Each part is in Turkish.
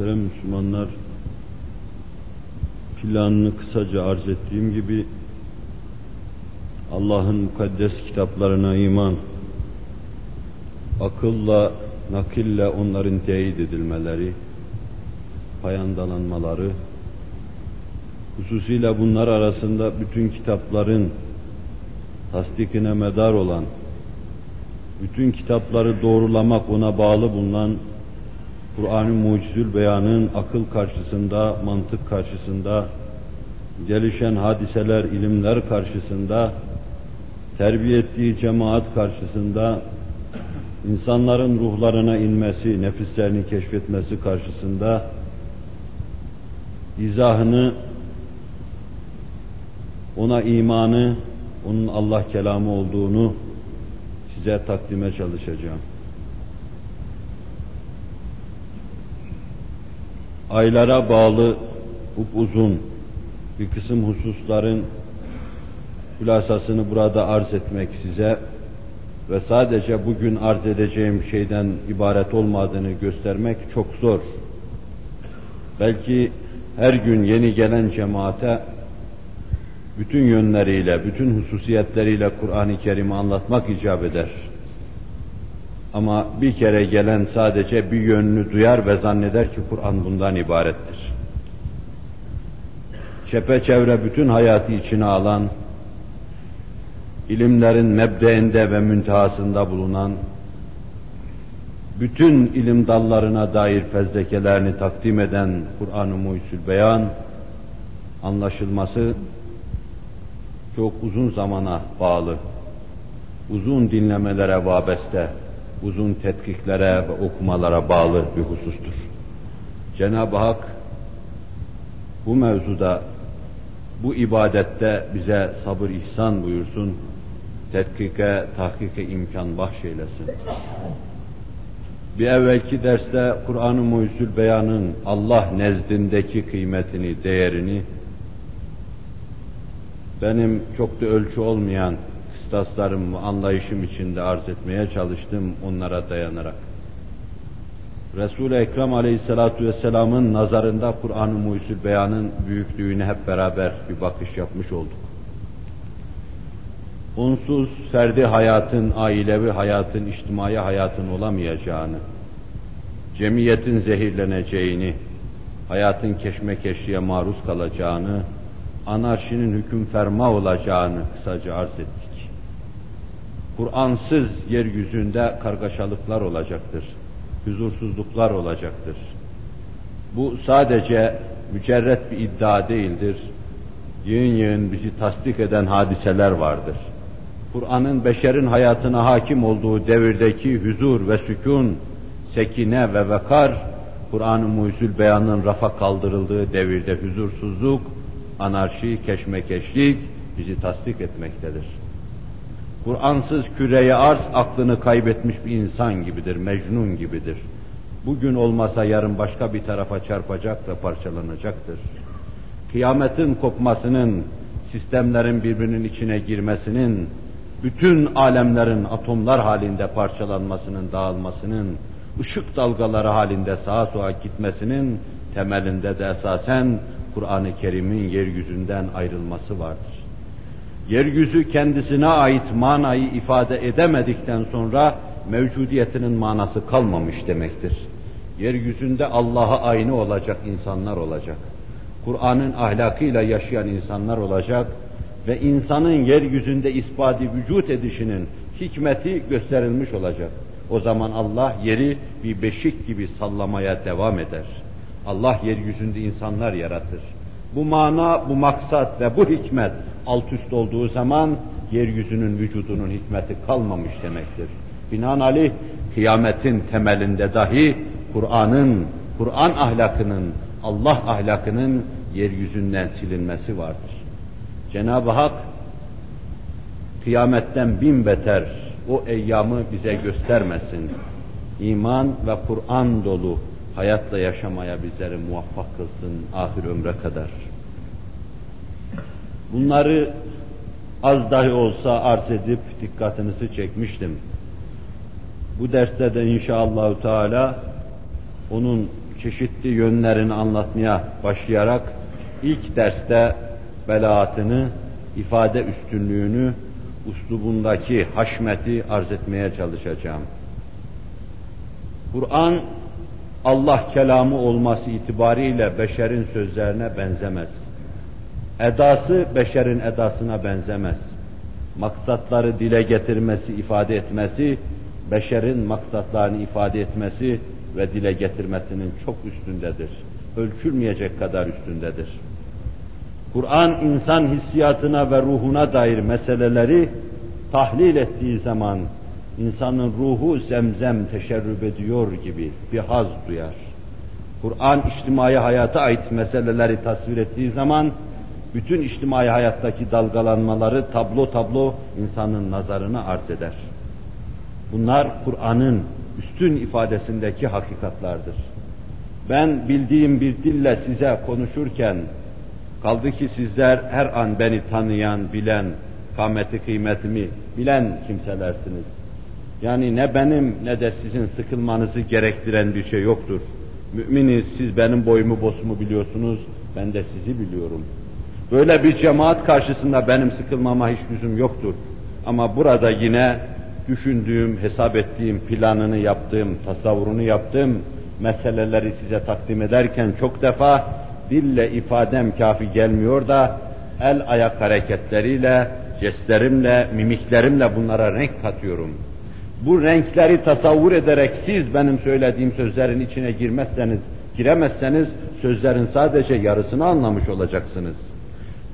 Muhterem Müslümanlar, planını kısaca arz ettiğim gibi Allah'ın mukaddes kitaplarına iman, akılla, nakille onların teyit edilmeleri, payandalanmaları, hususiyle bunlar arasında bütün kitapların tasdikine medar olan, bütün kitapları doğrulamak, ona bağlı bulunan Kur'an-ı Mucizül Beyan'ın akıl karşısında, mantık karşısında, gelişen hadiseler, ilimler karşısında, terbiye ettiği cemaat karşısında, insanların ruhlarına inmesi, nefislerini keşfetmesi karşısında, izahını, ona imanı, onun Allah kelamı olduğunu size takdime çalışacağım. Aylara bağlı uzun bir kısım hususların hülasasını burada arz etmek size ve sadece bugün arz edeceğim şeyden ibaret olmadığını göstermek çok zor. Belki her gün yeni gelen cemaate bütün yönleriyle, bütün hususiyetleriyle Kur'an-ı Kerim'i anlatmak icap eder. Ama bir kere gelen sadece bir yönünü duyar ve zanneder ki Kur'an bundan ibarettir. Çepeçevre bütün hayatı içine alan, ilimlerin mebdeinde ve müntehasında bulunan, bütün ilim dallarına dair fezlekelerini takdim eden Kur'an-ı Muhyüsül Beyan, anlaşılması çok uzun zamana bağlı, uzun dinlemelere vabeste, uzun tetkiklere ve okumalara bağlı bir husustur. Cenab-ı Hak bu mevzuda, bu ibadette bize sabır ihsan buyursun, tetkike, tahkike imkan bahşeylesin. Bir evvelki derste Kur'an-ı Muhyüzül Beyan'ın Allah nezdindeki kıymetini, değerini benim çok da ölçü olmayan ve anlayışım içinde arz etmeye çalıştım onlara dayanarak. Resul-i Ekrem Aleyhisselatü Vesselam'ın nazarında Kur'an-ı Muhyüzül Beyan'ın büyüklüğüne hep beraber bir bakış yapmış olduk. Onsuz ferdi hayatın, ailevi hayatın, içtimai hayatın olamayacağını, cemiyetin zehirleneceğini, hayatın keşmekeşliğe maruz kalacağını, anarşinin hüküm ferma olacağını kısaca arz ettik. Kur'ansız yeryüzünde kargaşalıklar olacaktır. Huzursuzluklar olacaktır. Bu sadece mücerret bir iddia değildir. Yığın yığın bizi tasdik eden hadiseler vardır. Kur'an'ın beşerin hayatına hakim olduğu devirdeki huzur ve sükun, sekine ve vekar, Kur'an-ı Muhyüzül Beyan'ın rafa kaldırıldığı devirde huzursuzluk, anarşi, keşmekeşlik bizi tasdik etmektedir. Kur'ansız küreye arz aklını kaybetmiş bir insan gibidir, mecnun gibidir. Bugün olmasa yarın başka bir tarafa çarpacak ve parçalanacaktır. Kıyametin kopmasının, sistemlerin birbirinin içine girmesinin, bütün alemlerin atomlar halinde parçalanmasının, dağılmasının, ışık dalgaları halinde sağa sola gitmesinin temelinde de esasen Kur'an-ı Kerim'in yeryüzünden ayrılması vardır yeryüzü kendisine ait manayı ifade edemedikten sonra mevcudiyetinin manası kalmamış demektir. Yeryüzünde Allah'a aynı olacak insanlar olacak. Kur'an'ın ahlakıyla yaşayan insanlar olacak ve insanın yeryüzünde ispadi vücut edişinin hikmeti gösterilmiş olacak. O zaman Allah yeri bir beşik gibi sallamaya devam eder. Allah yeryüzünde insanlar yaratır. Bu mana, bu maksat ve bu hikmet alt üst olduğu zaman yeryüzünün vücudunun hikmeti kalmamış demektir. Binaenaleyh kıyametin temelinde dahi Kur'an'ın, Kur'an ahlakının, Allah ahlakının yeryüzünden silinmesi vardır. Cenab-ı Hak kıyametten bin beter o eyyamı bize göstermesin. İman ve Kur'an dolu hayatla yaşamaya bizleri muvaffak kılsın ahir ömre kadar. Bunları az dahi olsa arz edip dikkatinizi çekmiştim. Bu derste de inşallahü teala onun çeşitli yönlerini anlatmaya başlayarak ilk derste belaatını, ifade üstünlüğünü, uslubundaki haşmeti arz etmeye çalışacağım. Kur'an Allah kelamı olması itibariyle beşerin sözlerine benzemez. Edası beşerin edasına benzemez. Maksatları dile getirmesi, ifade etmesi, beşerin maksatlarını ifade etmesi ve dile getirmesinin çok üstündedir. Ölçülmeyecek kadar üstündedir. Kur'an insan hissiyatına ve ruhuna dair meseleleri tahlil ettiği zaman insanın ruhu zemzem teşerrüb ediyor gibi bir haz duyar. Kur'an içtimai hayata ait meseleleri tasvir ettiği zaman bütün içtimai hayattaki dalgalanmaları tablo tablo insanın nazarına arz eder. Bunlar Kur'an'ın üstün ifadesindeki hakikatlardır. Ben bildiğim bir dille size konuşurken, kaldı ki sizler her an beni tanıyan, bilen, kâmeti kıymetimi bilen kimselersiniz. Yani ne benim ne de sizin sıkılmanızı gerektiren bir şey yoktur. Müminiz, siz benim boyumu bosumu biliyorsunuz, ben de sizi biliyorum. Böyle bir cemaat karşısında benim sıkılmama hiç lüzum yoktur. Ama burada yine düşündüğüm, hesap ettiğim, planını yaptığım, tasavvurunu yaptığım meseleleri size takdim ederken çok defa dille ifadem kafi gelmiyor da el ayak hareketleriyle, jestlerimle, mimiklerimle bunlara renk katıyorum. Bu renkleri tasavvur ederek siz benim söylediğim sözlerin içine girmezseniz, giremezseniz sözlerin sadece yarısını anlamış olacaksınız.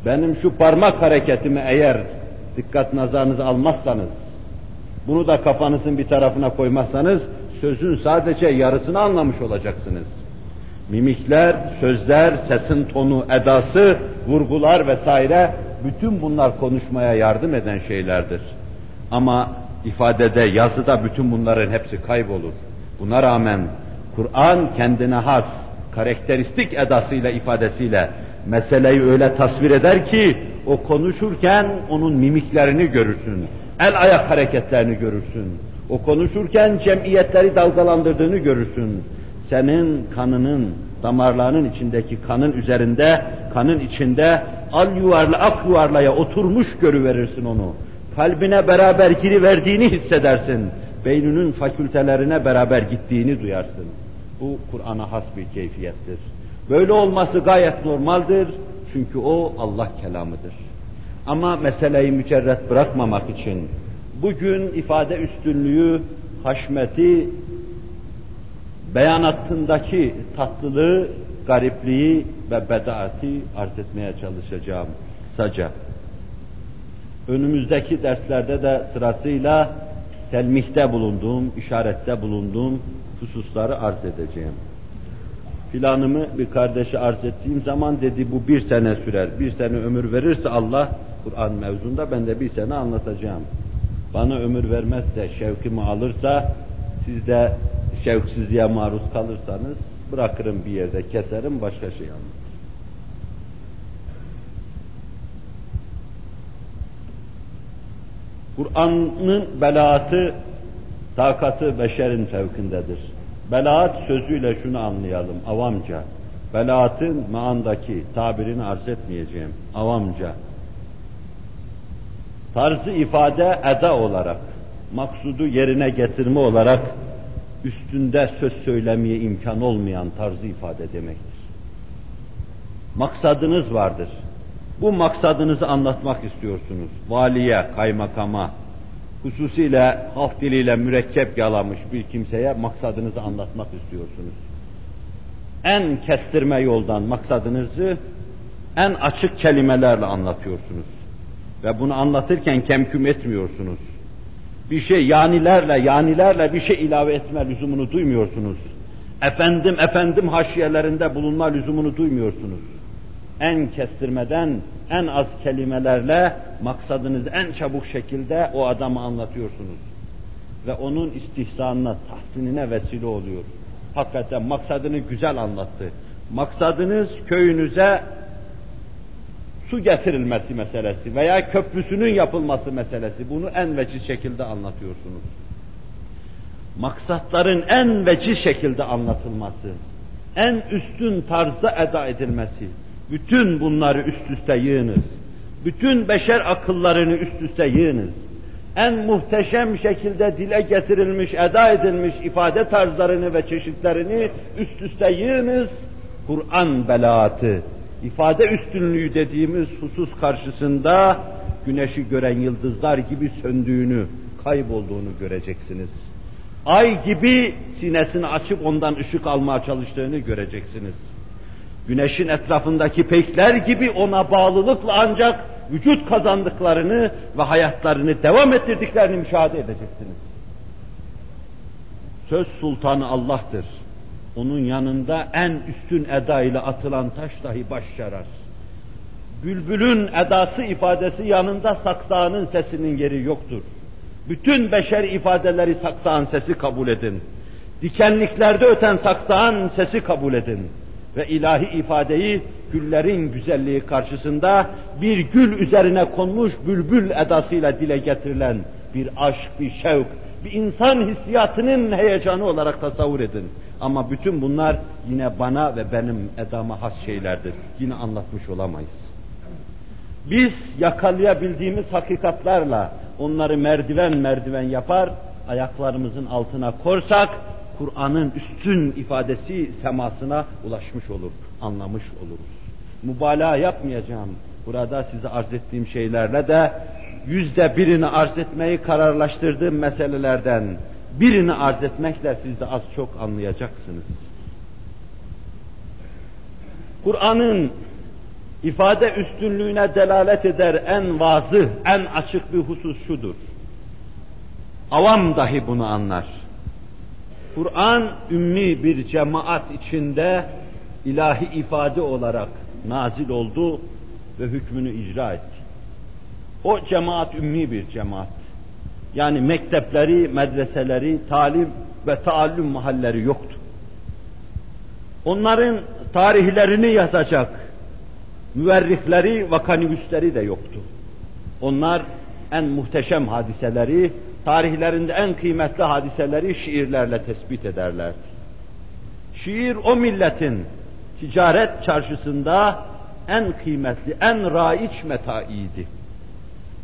Benim şu parmak hareketimi eğer dikkat nazarınızı almazsanız, bunu da kafanızın bir tarafına koymazsanız sözün sadece yarısını anlamış olacaksınız. Mimikler, sözler, sesin tonu, edası, vurgular vesaire bütün bunlar konuşmaya yardım eden şeylerdir. Ama ifadede, yazıda bütün bunların hepsi kaybolur. Buna rağmen Kur'an kendine has, karakteristik edasıyla, ifadesiyle meseleyi öyle tasvir eder ki o konuşurken onun mimiklerini görürsün el ayak hareketlerini görürsün. O konuşurken cemiyetleri dalgalandırdığını görürsün. Senin kanının, damarlarının içindeki kanın üzerinde, kanın içinde al yuvarla, ak yuvarlaya oturmuş görüverirsin onu. Kalbine beraber giriverdiğini hissedersin. Beyninin fakültelerine beraber gittiğini duyarsın. Bu Kur'an'a has bir keyfiyettir. Böyle olması gayet normaldir. Çünkü o Allah kelamıdır. Ama meseleyi mücerret bırakmamak için bugün ifade üstünlüğü, haşmeti, beyanatındaki tatlılığı, garipliği ve bedaati arz etmeye çalışacağım kısaca. Önümüzdeki derslerde de sırasıyla telmihte bulunduğum, işarette bulunduğum hususları arz edeceğim. Filanımı bir kardeşe arz ettiğim zaman dedi bu bir sene sürer. Bir sene ömür verirse Allah Kur'an mevzunda ben de bir sene anlatacağım. Bana ömür vermezse, şevkimi alırsa, siz de şevksizliğe maruz kalırsanız bırakırım bir yerde, keserim başka şey anlatırım. Kur'an'ın belaatı, takatı beşerin fevkindedir. Belaat sözüyle şunu anlayalım, avamca. Belaatın maandaki tabirini arz etmeyeceğim, avamca tarzı ifade eda olarak, maksudu yerine getirme olarak üstünde söz söylemeye imkan olmayan tarzı ifade demektir. Maksadınız vardır. Bu maksadınızı anlatmak istiyorsunuz. Valiye, kaymakama, hususiyle halk diliyle mürekkep yalamış bir kimseye maksadınızı anlatmak istiyorsunuz. En kestirme yoldan maksadınızı en açık kelimelerle anlatıyorsunuz. Ve bunu anlatırken kemküm etmiyorsunuz. Bir şey yanilerle, yanilerle bir şey ilave etme lüzumunu duymuyorsunuz. Efendim, efendim haşiyelerinde bulunma lüzumunu duymuyorsunuz. En kestirmeden, en az kelimelerle maksadınızı en çabuk şekilde o adamı anlatıyorsunuz. Ve onun istihsanına, tahsinine vesile oluyor. Hakikaten maksadını güzel anlattı. Maksadınız köyünüze su getirilmesi meselesi veya köprüsünün yapılması meselesi bunu en veciz şekilde anlatıyorsunuz. Maksatların en veciz şekilde anlatılması, en üstün tarzda eda edilmesi. Bütün bunları üst üste yığınız. Bütün beşer akıllarını üst üste yığınız. En muhteşem şekilde dile getirilmiş, eda edilmiş ifade tarzlarını ve çeşitlerini üst üste yığınız. Kur'an belaatı, ifade üstünlüğü dediğimiz husus karşısında güneşi gören yıldızlar gibi söndüğünü, kaybolduğunu göreceksiniz. Ay gibi sinesini açıp ondan ışık almaya çalıştığını göreceksiniz. Güneşin etrafındaki peykler gibi ona bağlılıkla ancak vücut kazandıklarını ve hayatlarını devam ettirdiklerini müşahede edeceksiniz. Söz sultanı Allah'tır. Onun yanında en üstün eda ile atılan taş dahi baş yarar. Bülbülün edası ifadesi yanında saksağının sesinin yeri yoktur. Bütün beşer ifadeleri saksağın sesi kabul edin. Dikenliklerde öten saksağın sesi kabul edin. Ve ilahi ifadeyi güllerin güzelliği karşısında bir gül üzerine konmuş bülbül edasıyla dile getirilen bir aşk, bir şevk, bir insan hissiyatının heyecanı olarak tasavvur edin. Ama bütün bunlar yine bana ve benim edama has şeylerdir. Yine anlatmış olamayız. Biz yakalayabildiğimiz hakikatlarla onları merdiven merdiven yapar, ayaklarımızın altına korsak, Kur'an'ın üstün ifadesi semasına ulaşmış olur, anlamış oluruz. Mübalağa yapmayacağım. Burada size arz ettiğim şeylerle de yüzde birini arz etmeyi kararlaştırdığım meselelerden birini arz etmekle siz de az çok anlayacaksınız. Kur'an'ın ifade üstünlüğüne delalet eder en vazı, en açık bir husus şudur. Avam dahi bunu anlar. Kur'an ümmi bir cemaat içinde ilahi ifade olarak nazil oldu ve hükmünü icra etti. O cemaat ümmi bir cemaat. Yani mektepleri, medreseleri, talim ve taallüm mahalleri yoktu. Onların tarihlerini yazacak, müverrihleri, vakanivüsleri de yoktu. Onlar en muhteşem hadiseleri, tarihlerinde en kıymetli hadiseleri şiirlerle tespit ederlerdi. Şiir o milletin ticaret çarşısında en kıymetli, en raiç metaiydi.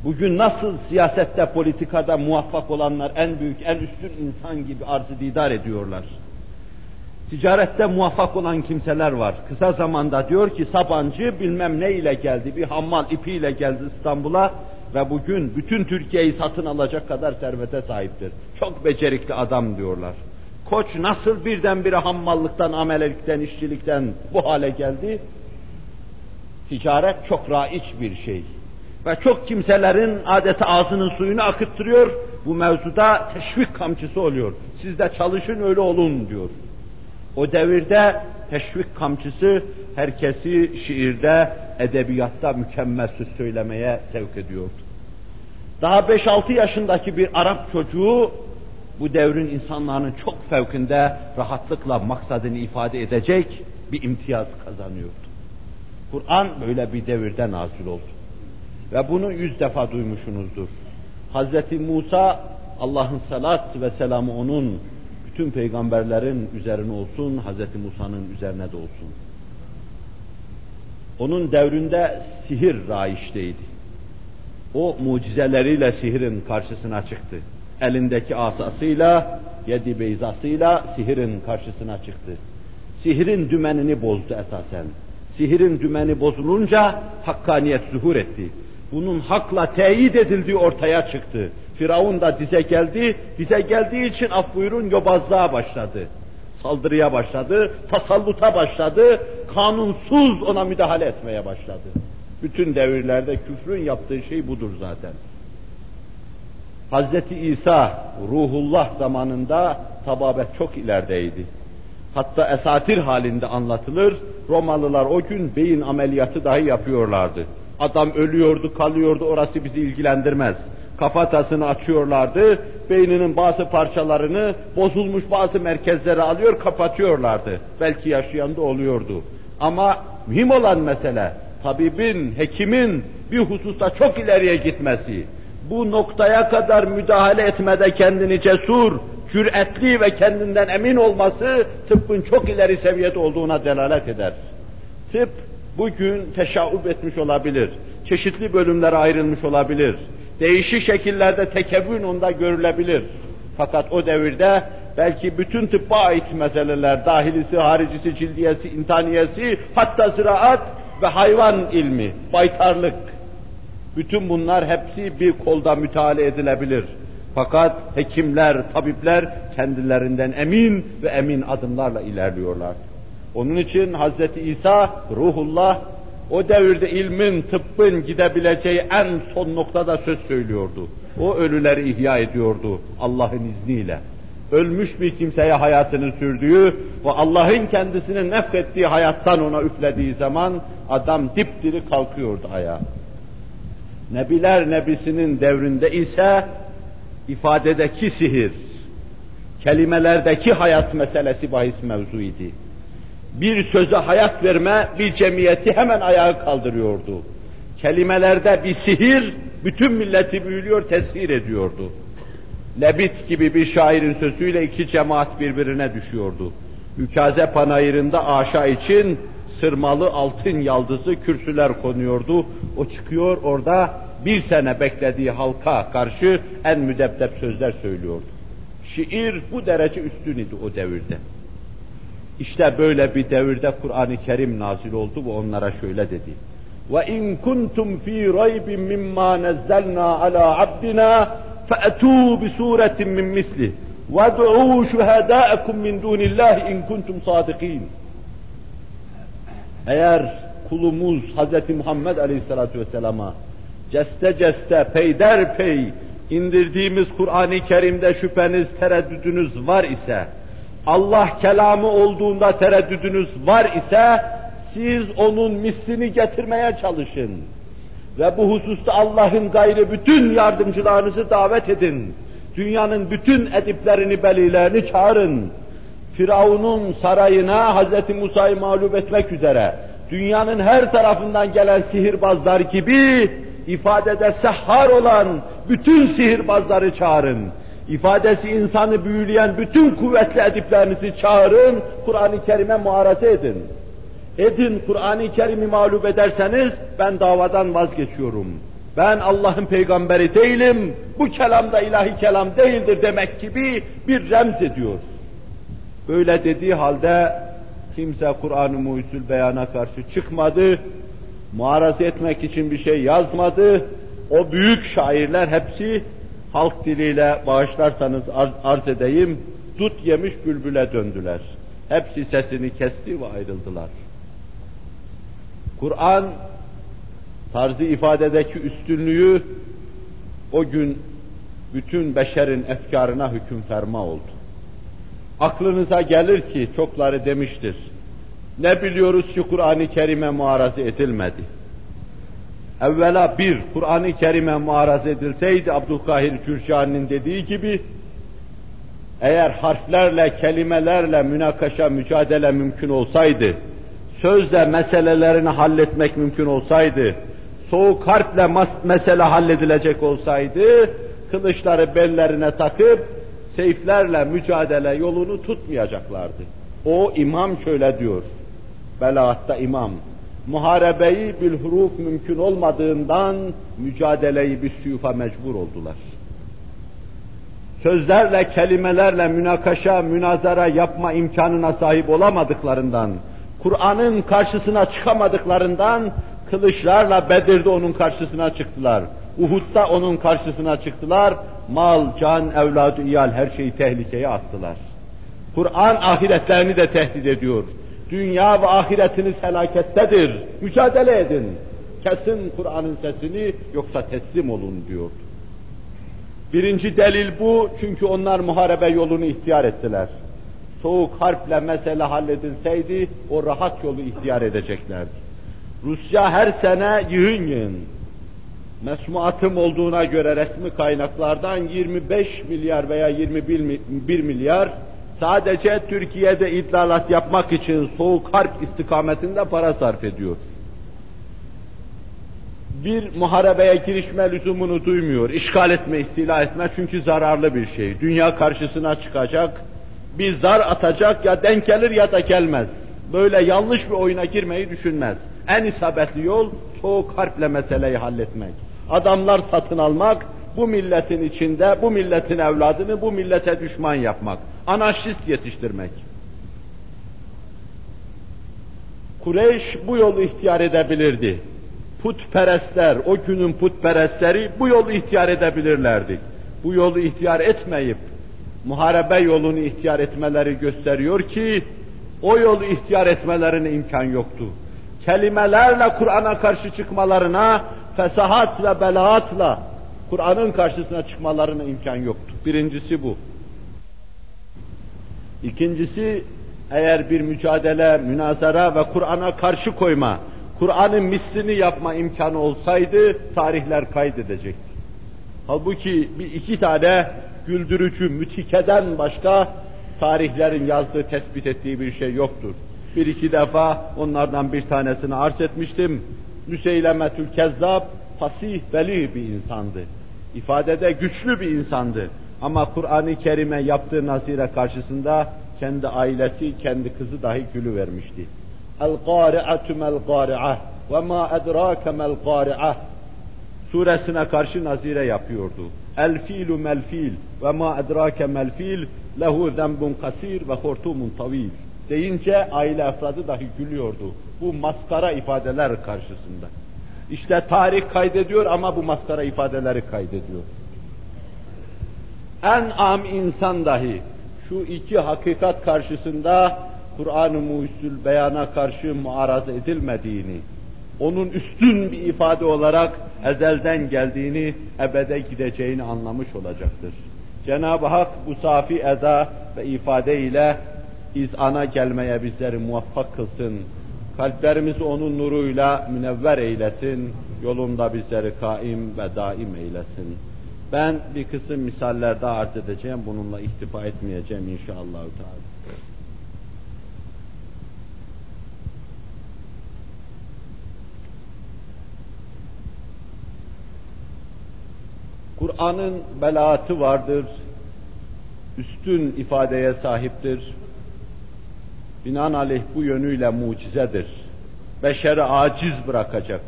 Bugün nasıl siyasette, politikada muvaffak olanlar en büyük, en üstün insan gibi arz didar ediyorlar. Ticarette muvaffak olan kimseler var. Kısa zamanda diyor ki Sabancı bilmem ne ile geldi, bir hammal ipiyle geldi İstanbul'a ve bugün bütün Türkiye'yi satın alacak kadar servete sahiptir. Çok becerikli adam diyorlar. Koç nasıl birdenbire hammallıktan, amelelikten, işçilikten bu hale geldi? Ticaret çok raiç bir şey. Ve çok kimselerin adeta ağzının suyunu akıttırıyor. Bu mevzuda teşvik kamçısı oluyor. Siz de çalışın öyle olun diyor. O devirde teşvik kamçısı herkesi şiirde, edebiyatta mükemmel söz söylemeye sevk ediyordu. Daha 5-6 yaşındaki bir Arap çocuğu bu devrin insanların çok fevkinde rahatlıkla maksadını ifade edecek bir imtiyaz kazanıyordu. Kur'an böyle bir devirde nazil oldu. Ve bunu yüz defa duymuşsunuzdur. Hazreti Musa, Allah'ın salat ve selamı onun bütün peygamberlerin üzerine olsun, Hz. Musa'nın üzerine de olsun. Onun devrinde sihir raiçteydi. O mucizeleriyle sihirin karşısına çıktı. Elindeki asasıyla, yedi beyzasıyla sihirin karşısına çıktı. Sihirin dümenini bozdu esasen. Sihirin dümeni bozulunca hakkaniyet zuhur etti. Bunun hakla teyit edildiği ortaya çıktı. Firavun da dize geldi, dize geldiği için af buyurun yobazlığa başladı. Saldırıya başladı, tasalluta başladı, kanunsuz ona müdahale etmeye başladı. Bütün devirlerde küfrün yaptığı şey budur zaten. Hazreti İsa ruhullah zamanında tababet çok ilerideydi. Hatta esatir halinde anlatılır. Romalılar o gün beyin ameliyatı dahi yapıyorlardı. Adam ölüyordu, kalıyordu, orası bizi ilgilendirmez kafatasını açıyorlardı, beyninin bazı parçalarını, bozulmuş bazı merkezleri alıyor, kapatıyorlardı. Belki yaşayan da oluyordu. Ama mühim olan mesele, tabibin, hekimin bir hususta çok ileriye gitmesi, bu noktaya kadar müdahale etmede kendini cesur, cüretli ve kendinden emin olması tıbbın çok ileri seviyede olduğuna delalet eder. Tıp bugün teşaub etmiş olabilir, çeşitli bölümlere ayrılmış olabilir, değişik şekillerde tekevvün onda görülebilir. Fakat o devirde belki bütün tıbba ait meseleler, dahilisi, haricisi, cildiyesi, intaniyesi, hatta ziraat ve hayvan ilmi, baytarlık, bütün bunlar hepsi bir kolda müteala edilebilir. Fakat hekimler, tabipler kendilerinden emin ve emin adımlarla ilerliyorlar. Onun için Hz. İsa, ruhullah, o devirde ilmin, tıbbın gidebileceği en son noktada söz söylüyordu. O ölüleri ihya ediyordu Allah'ın izniyle. Ölmüş bir kimseye hayatını sürdüğü ve Allah'ın kendisini nefrettiği hayattan ona üflediği zaman adam dipdiri kalkıyordu ayağa. Nebiler Nebisi'nin devrinde ise ifadedeki sihir, kelimelerdeki hayat meselesi bahis mevzuydu. Bir söze hayat verme bir cemiyeti hemen ayağa kaldırıyordu. Kelimelerde bir sihir bütün milleti büyülüyor, tesir ediyordu. Lebit gibi bir şairin sözüyle iki cemaat birbirine düşüyordu. Ükaze panayırında aşağı için sırmalı altın yaldızı kürsüler konuyordu. O çıkıyor orada bir sene beklediği halka karşı en müdebdep sözler söylüyordu. Şiir bu derece üstün idi o devirde. İşte böyle bir devirde Kur'an-ı Kerim nazil oldu ve onlara şöyle dedi. وَاِنْ كُنْتُمْ ف۪ي رَيْبٍ مِمَّا نَزَّلْنَا عَلَى عَبْدِنَا فَأْتُوا بِسُورَةٍ مِّن مِثْلِهِ وَادْعُوا شُهَدَاءَكُمْ مِنْ دُونِ اللّٰهِ اِنْ كُنْتُمْ صَادِقِينَ Eğer kulumuz Hz. Muhammed Aleyhisselatü Vesselam'a ceste ceste, peyderpey indirdiğimiz Kur'an-ı Kerim'de şüpheniz, tereddüdünüz var ise, Allah kelamı olduğunda tereddüdünüz var ise, siz onun mislini getirmeye çalışın. Ve bu hususta Allah'ın gayrı bütün yardımcılarınızı davet edin. Dünyanın bütün ediplerini, belilerini çağırın. Firavun'un sarayına Hz. Musa'yı mağlup etmek üzere dünyanın her tarafından gelen sihirbazlar gibi ifadede sehhar olan bütün sihirbazları çağırın. İfadesi insanı büyüleyen bütün kuvvetli ediplerinizi çağırın, Kur'an-ı Kerim'e muaraze edin. Edin Kur'an-ı Kerim'i mağlup ederseniz ben davadan vazgeçiyorum. Ben Allah'ın peygamberi değilim, bu kelam da ilahi kelam değildir demek gibi bir remz ediyor. Böyle dediği halde kimse Kur'an-ı Muhyüzül Beyan'a karşı çıkmadı, muaraze etmek için bir şey yazmadı. O büyük şairler hepsi halk diliyle bağışlarsanız arz, arz edeyim, dut yemiş bülbüle döndüler. Hepsi sesini kesti ve ayrıldılar. Kur'an tarzı ifadedeki üstünlüğü o gün bütün beşerin efkarına hüküm ferma oldu. Aklınıza gelir ki çokları demiştir. Ne biliyoruz ki Kur'an-ı Kerim'e muaraze edilmedi. Evvela bir, Kur'an-ı Kerim'e muaraze edilseydi Abdülkahir Cürcani'nin dediği gibi, eğer harflerle, kelimelerle münakaşa, mücadele mümkün olsaydı, sözle meselelerini halletmek mümkün olsaydı, soğuk harple mesele halledilecek olsaydı, kılıçları bellerine takıp, seyflerle mücadele yolunu tutmayacaklardı. O imam şöyle diyor, belaatta imam, muharebeyi bil huruf mümkün olmadığından mücadeleyi bir suyufa mecbur oldular. Sözlerle, kelimelerle münakaşa, münazara yapma imkanına sahip olamadıklarından, Kur'an'ın karşısına çıkamadıklarından kılıçlarla Bedir'de onun karşısına çıktılar. Uhud'da onun karşısına çıktılar. Mal, can, evladı, iyal her şeyi tehlikeye attılar. Kur'an ahiretlerini de tehdit ediyor. Dünya ve ahiretiniz helakettedir. Mücadele edin. Kesin Kur'an'ın sesini yoksa teslim olun diyor. Birinci delil bu çünkü onlar muharebe yolunu ihtiyar ettiler. Soğuk harple mesele halledilseydi o rahat yolu ihtiyar edeceklerdi. Rusya her sene yığın yığın mesmuatım olduğuna göre resmi kaynaklardan 25 milyar veya 21 milyar sadece Türkiye'de iddialat yapmak için soğuk harp istikametinde para sarf ediyor. bir muharebeye girişme lüzumunu duymuyor. İşgal etme, istila etme çünkü zararlı bir şey. Dünya karşısına çıkacak, bir zar atacak ya denk gelir ya da gelmez. Böyle yanlış bir oyuna girmeyi düşünmez. En isabetli yol soğuk harple meseleyi halletmek. Adamlar satın almak, bu milletin içinde bu milletin evladını bu millete düşman yapmak. Anarşist yetiştirmek. Kureyş bu yolu ihtiyar edebilirdi. Putperestler, o günün putperestleri bu yolu ihtiyar edebilirlerdi. Bu yolu ihtiyar etmeyip muharebe yolunu ihtiyar etmeleri gösteriyor ki o yolu ihtiyar etmelerine imkan yoktu. Kelimelerle Kur'an'a karşı çıkmalarına, fesahat ve belaatla Kur'an'ın karşısına çıkmalarına imkan yoktu. Birincisi bu. İkincisi, eğer bir mücadele, münazara ve Kur'an'a karşı koyma, Kur'an'ın mislini yapma imkanı olsaydı tarihler kaydedecekti. Halbuki bir iki tane güldürücü, mütikeden başka tarihlerin yazdığı, tespit ettiği bir şey yoktur. Bir iki defa onlardan bir tanesini arz etmiştim. Müseylemetül Kezzab, fasih, veli bir insandı. İfadede güçlü bir insandı. Ama Kur'an-ı Kerim'e yaptığı nazire karşısında kendi ailesi, kendi kızı dahi gülü vermişti. El-Qari'atu mel-Qari'ah ve ma edrake mel-Qari'ah suresine karşı nazire yapıyordu. El filu mel fil ve ma edrake mel fil lehu zenbun kasir ve hortumun tavil deyince aile efradı dahi gülüyordu. Bu maskara ifadeler karşısında. İşte tarih kaydediyor ama bu maskara ifadeleri kaydediyor. En am insan dahi şu iki hakikat karşısında Kur'an-ı Muhsul beyana karşı muaraz edilmediğini, onun üstün bir ifade olarak ezelden geldiğini, ebede gideceğini anlamış olacaktır. Cenab-ı Hak bu safi eda ve ifade ile izana gelmeye bizleri muvaffak kılsın. Kalplerimizi onun nuruyla münevver eylesin. Yolunda bizleri kaim ve daim eylesin. Ben bir kısım misaller daha arz edeceğim. Bununla iktifa etmeyeceğim inşallah. Teala. Kur'an'ın belaatı vardır, üstün ifadeye sahiptir. Binaenaleyh bu yönüyle mucizedir. Beşeri aciz bırakacak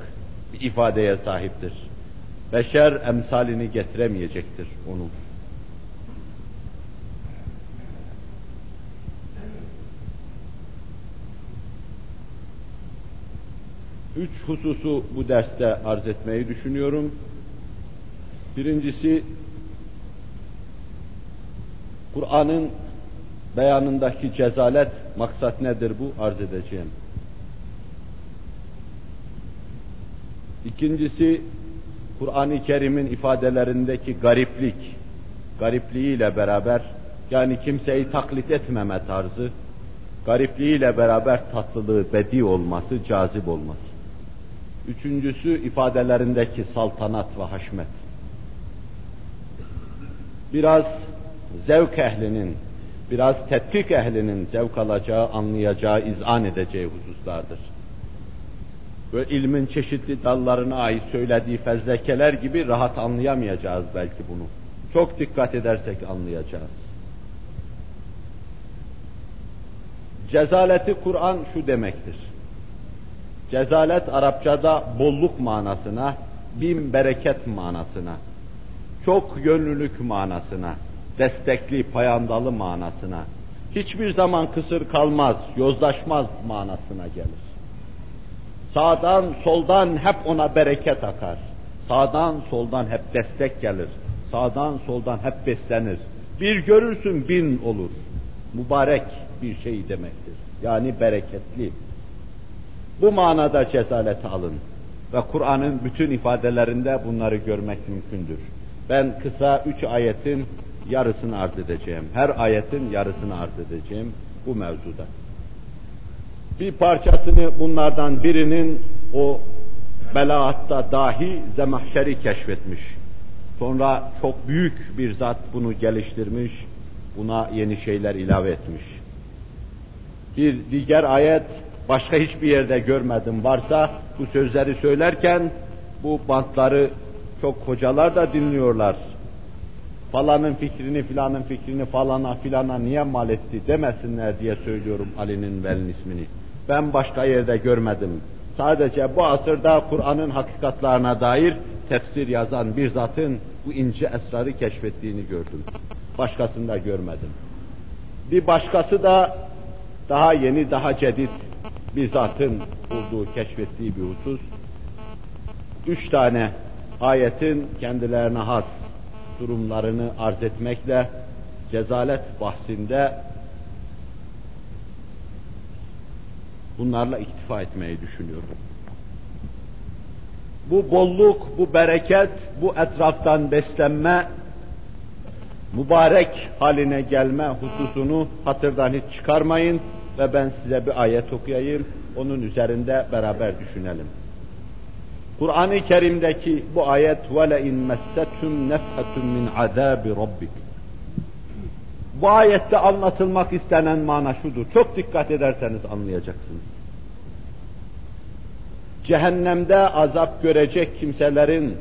bir ifadeye sahiptir. Beşer emsalini getiremeyecektir onun. Üç hususu bu derste arz etmeyi düşünüyorum. Birincisi, Kur'an'ın beyanındaki cezalet, maksat nedir bu arz edeceğim. İkincisi, Kur'an-ı Kerim'in ifadelerindeki gariplik, garipliğiyle beraber, yani kimseyi taklit etmeme tarzı, garipliğiyle beraber tatlılığı, bedi olması, cazip olması. Üçüncüsü ifadelerindeki saltanat ve haşmet biraz zevk ehlinin, biraz tetkik ehlinin zevk alacağı, anlayacağı, izan edeceği hususlardır. Ve ilmin çeşitli dallarına ait söylediği fezlekeler gibi rahat anlayamayacağız belki bunu. Çok dikkat edersek anlayacağız. Cezaleti Kur'an şu demektir. Cezalet Arapçada bolluk manasına, bin bereket manasına, çok yönlülük manasına, destekli, payandalı manasına, hiçbir zaman kısır kalmaz, yozlaşmaz manasına gelir. Sağdan, soldan hep ona bereket akar. Sağdan, soldan hep destek gelir. Sağdan, soldan hep beslenir. Bir görürsün bin olur. Mübarek bir şey demektir. Yani bereketli. Bu manada cezaleti alın. Ve Kur'an'ın bütün ifadelerinde bunları görmek mümkündür. Ben kısa üç ayetin yarısını arz edeceğim. Her ayetin yarısını arz edeceğim bu mevzuda. Bir parçasını bunlardan birinin o belaatta dahi zemahşeri keşfetmiş. Sonra çok büyük bir zat bunu geliştirmiş, buna yeni şeyler ilave etmiş. Bir diğer ayet başka hiçbir yerde görmedim varsa bu sözleri söylerken bu bantları çok hocalar da dinliyorlar. Falanın fikrini filanın fikrini falana filana niye mal etti demesinler diye söylüyorum Ali'nin Vel'in ismini. Ben başka yerde görmedim. Sadece bu asırda Kur'an'ın hakikatlarına dair tefsir yazan bir zatın bu ince esrarı keşfettiğini gördüm. Başkasında görmedim. Bir başkası da daha yeni, daha cedid bir zatın bulduğu, keşfettiği bir husus. Üç tane ayetin kendilerine has durumlarını arz etmekle cezalet bahsinde bunlarla iktifa etmeyi düşünüyorum. Bu bolluk, bu bereket, bu etraftan beslenme, mübarek haline gelme hususunu hatırdan hiç çıkarmayın ve ben size bir ayet okuyayım, onun üzerinde beraber düşünelim. Kur'an-ı Kerim'deki bu ayet وَلَاِنْ مَسَّتْهُمْ نَفْحَةٌ مِنْ عَذَابِ رَبِّكَ Bu ayette anlatılmak istenen mana şudur. Çok dikkat ederseniz anlayacaksınız. Cehennemde azap görecek kimselerin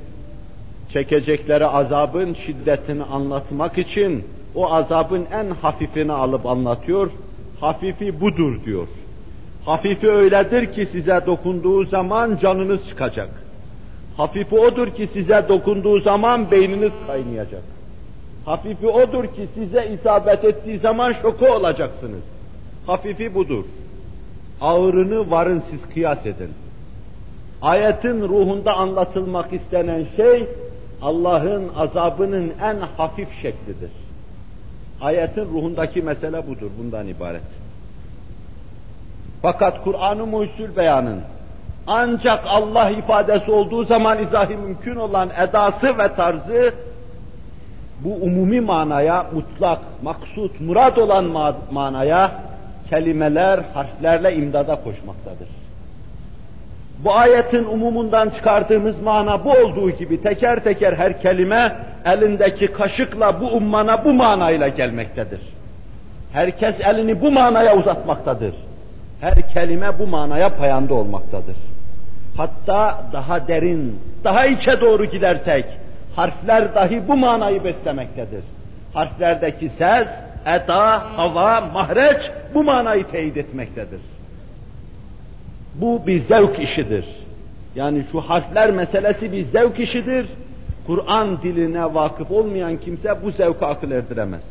çekecekleri azabın şiddetini anlatmak için o azabın en hafifini alıp anlatıyor. Hafifi budur diyor. Hafifi öyledir ki size dokunduğu zaman canınız çıkacak. Hafifi odur ki size dokunduğu zaman beyniniz kaynayacak. Hafifi odur ki size isabet ettiği zaman şoku olacaksınız. Hafifi budur. Ağırını varın siz kıyas edin. Ayetin ruhunda anlatılmak istenen şey Allah'ın azabının en hafif şeklidir. Ayetin ruhundaki mesele budur, bundan ibaret. Fakat Kur'an-ı Muhsul beyanın ancak Allah ifadesi olduğu zaman izahi mümkün olan edası ve tarzı bu umumi manaya, mutlak, maksut, murad olan manaya kelimeler, harflerle imdada koşmaktadır. Bu ayetin umumundan çıkardığımız mana bu olduğu gibi teker teker her kelime elindeki kaşıkla bu ummana bu manayla gelmektedir. Herkes elini bu manaya uzatmaktadır. Her kelime bu manaya payanda olmaktadır. Hatta daha derin, daha içe doğru gidersek, harfler dahi bu manayı beslemektedir. Harflerdeki ses, eda, hava, mahreç bu manayı teyit etmektedir. Bu bir zevk işidir. Yani şu harfler meselesi bir zevk işidir. Kur'an diline vakıf olmayan kimse bu zevka akıl erdiremez.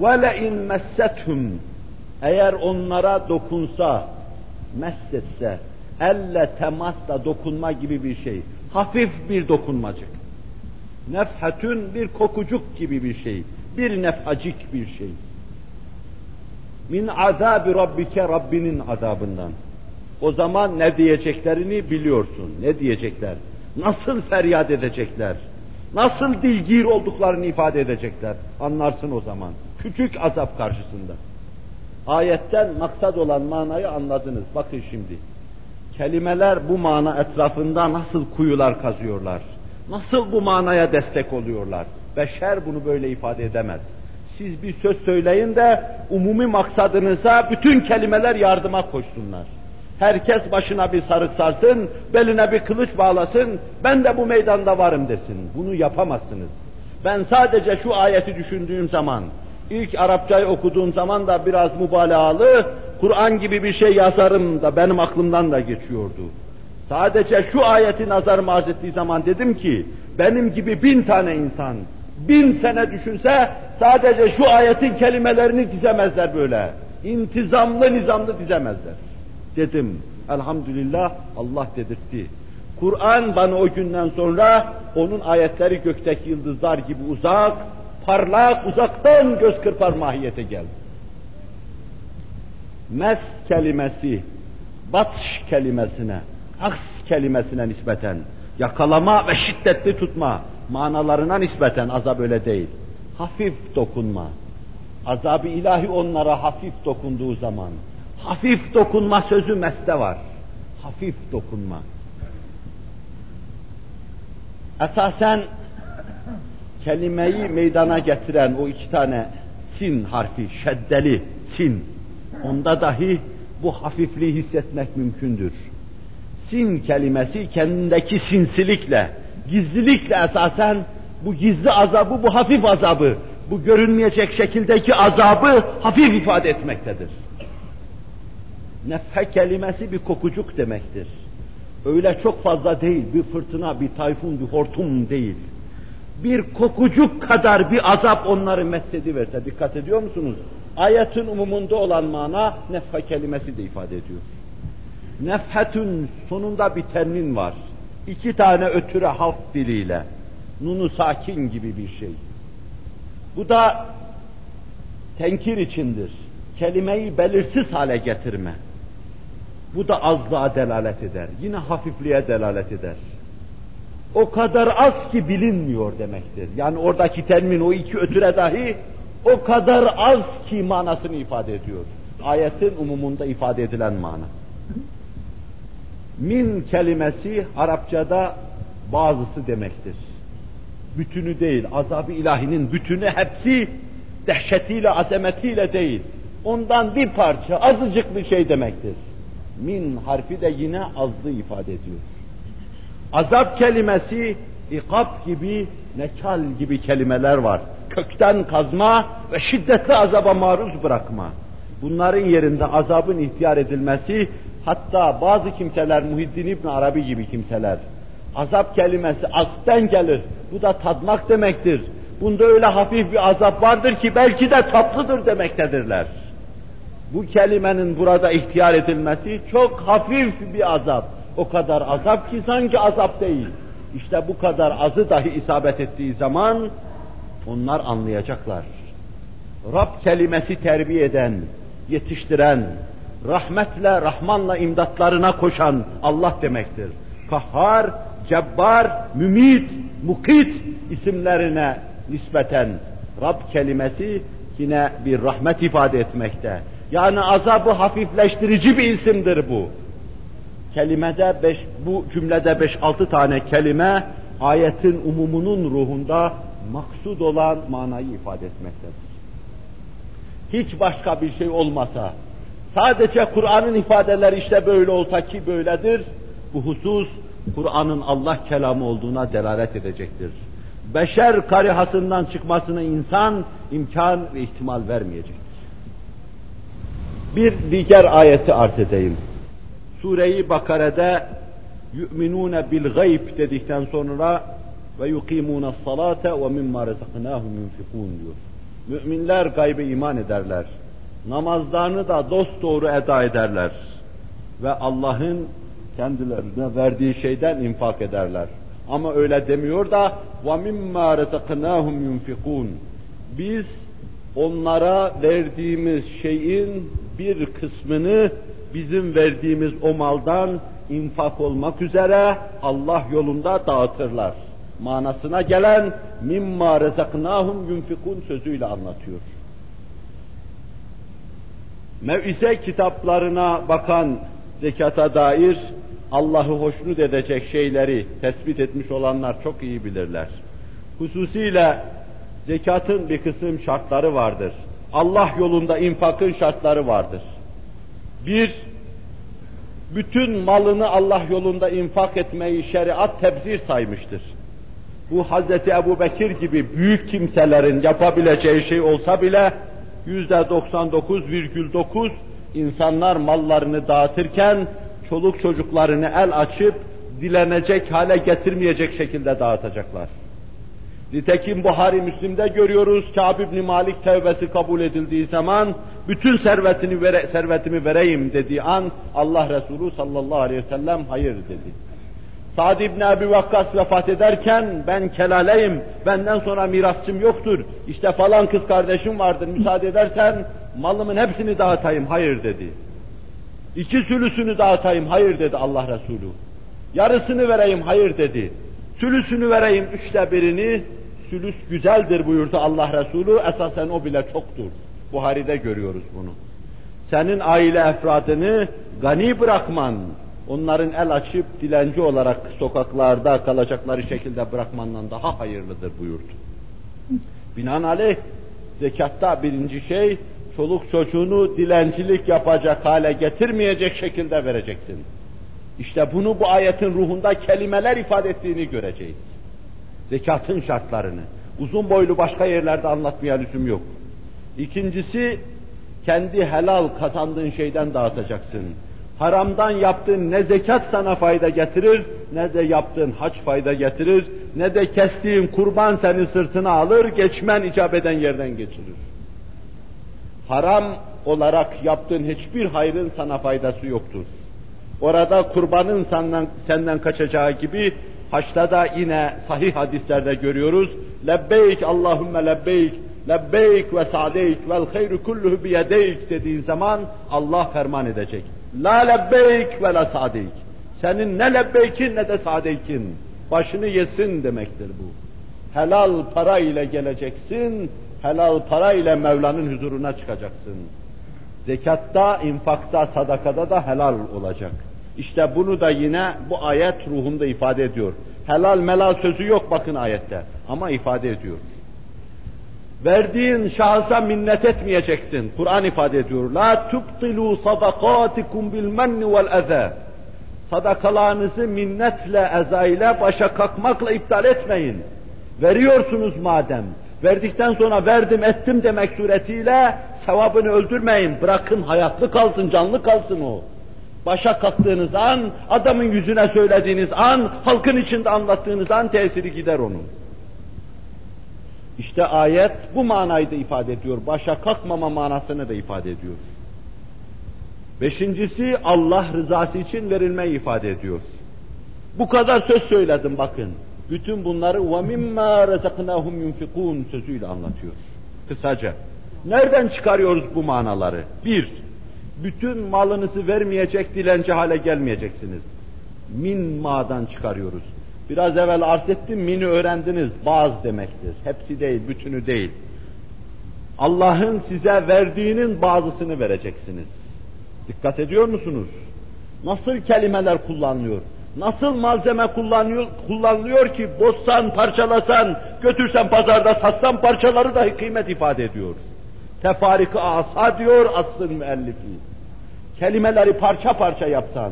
وَلَاِنْ مَسَّتْهُمْ eğer onlara dokunsa, messetse, elle temasla dokunma gibi bir şey, hafif bir dokunmacık. Nefhatün bir kokucuk gibi bir şey, bir nefhacik bir şey. Min azabi rabbike Rabbinin azabından. O zaman ne diyeceklerini biliyorsun. Ne diyecekler? Nasıl feryat edecekler? Nasıl dilgir olduklarını ifade edecekler? Anlarsın o zaman. Küçük azap karşısında. Ayetten maksat olan manayı anladınız. Bakın şimdi. Kelimeler bu mana etrafında nasıl kuyular kazıyorlar? Nasıl bu manaya destek oluyorlar? Beşer bunu böyle ifade edemez. Siz bir söz söyleyin de umumi maksadınıza bütün kelimeler yardıma koşsunlar. Herkes başına bir sarık sarsın, beline bir kılıç bağlasın, ben de bu meydanda varım desin. Bunu yapamazsınız. Ben sadece şu ayeti düşündüğüm zaman, ilk Arapçayı okuduğum zaman da biraz mübalağalı, Kur'an gibi bir şey yazarım da benim aklımdan da geçiyordu. Sadece şu ayeti nazar arz ettiği zaman dedim ki, benim gibi bin tane insan, bin sene düşünse sadece şu ayetin kelimelerini dizemezler böyle. İntizamlı nizamlı dizemezler. Dedim, elhamdülillah Allah dedirtti. Kur'an bana o günden sonra onun ayetleri gökteki yıldızlar gibi uzak, parlak, uzaktan göz kırpar mahiyete geldi. Mes kelimesi, batış kelimesine, aks kelimesine nispeten, yakalama ve şiddetli tutma manalarına nispeten azap öyle değil. Hafif dokunma. Azabı ilahi onlara hafif dokunduğu zaman, hafif dokunma sözü meste var. Hafif dokunma. Esasen kelimeyi meydana getiren o iki tane sin harfi, şeddeli sin, onda dahi bu hafifliği hissetmek mümkündür. Sin kelimesi kendindeki sinsilikle, gizlilikle esasen bu gizli azabı, bu hafif azabı, bu görünmeyecek şekildeki azabı hafif ifade etmektedir. Nefhe kelimesi bir kokucuk demektir. Öyle çok fazla değil, bir fırtına, bir tayfun, bir hortum değil. Bir kokucuk kadar bir azap onları meshediverse, dikkat ediyor musunuz? Ayetin umumunda olan mana nefhe kelimesi de ifade ediyor. Nefhetün sonunda bir tenvin var. İki tane ötüre halk diliyle. Nunu sakin gibi bir şey. Bu da tenkir içindir. Kelimeyi belirsiz hale getirme. Bu da azlığa delalet eder. Yine hafifliğe delalet eder. O kadar az ki bilinmiyor demektir. Yani oradaki termin o iki ötüre dahi o kadar az ki manasını ifade ediyor. Ayetin umumunda ifade edilen mana. Min kelimesi Arapçada bazısı demektir. Bütünü değil, azabı ilahinin bütünü hepsi dehşetiyle, azametiyle değil. Ondan bir parça, azıcık bir şey demektir. Min harfi de yine azlı ifade ediyor. Azap kelimesi ikab gibi, nekal gibi kelimeler var. Kökten kazma ve şiddetli azaba maruz bırakma. Bunların yerinde azabın ihtiyar edilmesi, hatta bazı kimseler, Muhiddin İbn Arabi gibi kimseler, azap kelimesi aslen gelir. Bu da tadmak demektir. Bunda öyle hafif bir azap vardır ki belki de tatlıdır demektedirler. Bu kelimenin burada ihtiyar edilmesi çok hafif bir azap. O kadar azap ki sanki azap değil. İşte bu kadar azı dahi isabet ettiği zaman onlar anlayacaklar. Rab kelimesi terbiye eden, yetiştiren, rahmetle, rahmanla imdatlarına koşan Allah demektir. Kahhar, cebbar, mümit, mukit isimlerine nispeten Rab kelimesi yine bir rahmet ifade etmekte. Yani azabı hafifleştirici bir isimdir bu. Kelimede beş, bu cümlede beş altı tane kelime ayetin umumunun ruhunda maksud olan manayı ifade etmektedir. Hiç başka bir şey olmasa, sadece Kur'an'ın ifadeleri işte böyle olsa ki böyledir, bu husus Kur'an'ın Allah kelamı olduğuna delalet edecektir. Beşer karihasından çıkmasına insan imkan ve ihtimal vermeyecektir. Bir diğer ayeti arz edeyim. Sure-i Bakare'de yu'minune bil gayb dedikten sonra ve yuqimune salate ve mimma rezaknahum yunfikun diyor. Müminler gaybı iman ederler. Namazlarını da dost doğru eda ederler. Ve Allah'ın kendilerine verdiği şeyden infak ederler. Ama öyle demiyor da وَمِمَّا رَزَقْنَاهُمْ يُنْفِقُونَ Biz onlara verdiğimiz şeyin bir kısmını bizim verdiğimiz o maldan infak olmak üzere Allah yolunda dağıtırlar. Manasına gelen mimma rezaknahum yunfikun sözüyle anlatıyor. Mev'ize kitaplarına bakan zekata dair Allah'ı hoşnut edecek şeyleri tespit etmiş olanlar çok iyi bilirler. Hususiyle zekatın bir kısım şartları vardır. Allah yolunda infakın şartları vardır. Bir, bütün malını Allah yolunda infak etmeyi şeriat tebzir saymıştır. Bu Hazreti Ebu Bekir gibi büyük kimselerin yapabileceği şey olsa bile yüzde 99,9 insanlar mallarını dağıtırken çoluk çocuklarını el açıp dilenecek hale getirmeyecek şekilde dağıtacaklar. Nitekim Buhari Müslim'de görüyoruz Kâb ibn Malik tevbesi kabul edildiği zaman bütün servetini vere, servetimi vereyim dediği an Allah Resulü sallallahu aleyhi ve sellem hayır dedi. Sa'd ibn Ebi Vakkas vefat ederken ben kelaleyim, benden sonra mirasçım yoktur, işte falan kız kardeşim vardır, müsaade edersen malımın hepsini dağıtayım, hayır dedi. İki sülüsünü dağıtayım, hayır dedi Allah Resulü. Yarısını vereyim, hayır dedi. Sülüsünü vereyim, üçte birini, sülüs güzeldir buyurdu Allah Resulü, esasen o bile çoktur. Buhari'de görüyoruz bunu. Senin aile efradını gani bırakman, onların el açıp dilenci olarak sokaklarda kalacakları şekilde bırakmandan daha hayırlıdır buyurdu. Binaenaleyh zekatta birinci şey çoluk çocuğunu dilencilik yapacak hale getirmeyecek şekilde vereceksin. İşte bunu bu ayetin ruhunda kelimeler ifade ettiğini göreceğiz. Zekatın şartlarını. Uzun boylu başka yerlerde anlatmaya lüzum yok. İkincisi, kendi helal kazandığın şeyden dağıtacaksın. Haramdan yaptığın ne zekat sana fayda getirir, ne de yaptığın haç fayda getirir, ne de kestiğin kurban seni sırtına alır, geçmen icap eden yerden geçirir. Haram olarak yaptığın hiçbir hayrın sana faydası yoktur. Orada kurbanın senden, senden kaçacağı gibi haçta da yine sahih hadislerde görüyoruz. Lebbeyk Allahümme lebbeyk, lebbeyk ve sadeyk vel hayru kulluhu biyedeyk dediğin zaman Allah ferman edecek. La lebbeyk ve la sadeyk. Senin ne lebbeykin ne de sadeykin. Başını yesin demektir bu. Helal para ile geleceksin, helal para ile Mevla'nın huzuruna çıkacaksın. Zekatta, infakta, sadakada da helal olacak. İşte bunu da yine bu ayet ruhunda ifade ediyor. Helal melal sözü yok bakın ayette ama ifade ediyor. Verdiğin şahsa minnet etmeyeceksin. Kur'an ifade ediyor. La tubtilu sadakatikum bil menni vel eza. Sadakalarınızı minnetle, eza ile, başa kalkmakla iptal etmeyin. Veriyorsunuz madem. Verdikten sonra verdim ettim demek suretiyle sevabını öldürmeyin. Bırakın hayatlı kalsın, canlı kalsın o. Başa kattığınız an, adamın yüzüne söylediğiniz an, halkın içinde anlattığınız an tesiri gider onun. İşte ayet bu manayı da ifade ediyor. Başa kalkmama manasını da ifade ediyor. Beşincisi Allah rızası için verilmeyi ifade ediyor. Bu kadar söz söyledim bakın. Bütün bunları وَمِمَّا رَزَقْنَاهُمْ يُنْفِقُونَ sözüyle anlatıyor. Kısaca. Nereden çıkarıyoruz bu manaları? Bir, bütün malınızı vermeyecek dilenci hale gelmeyeceksiniz. Min ma'dan çıkarıyoruz. Biraz evvel arz ettim, mini öğrendiniz. Bazı demektir. Hepsi değil, bütünü değil. Allah'ın size verdiğinin bazısını vereceksiniz. Dikkat ediyor musunuz? Nasıl kelimeler kullanılıyor? Nasıl malzeme kullanıyor, kullanılıyor ki bozsan, parçalasan, götürsen pazarda satsan parçaları dahi kıymet ifade ediyor. Tefarik-ı asa diyor aslın müellifi. Kelimeleri parça parça yapsan,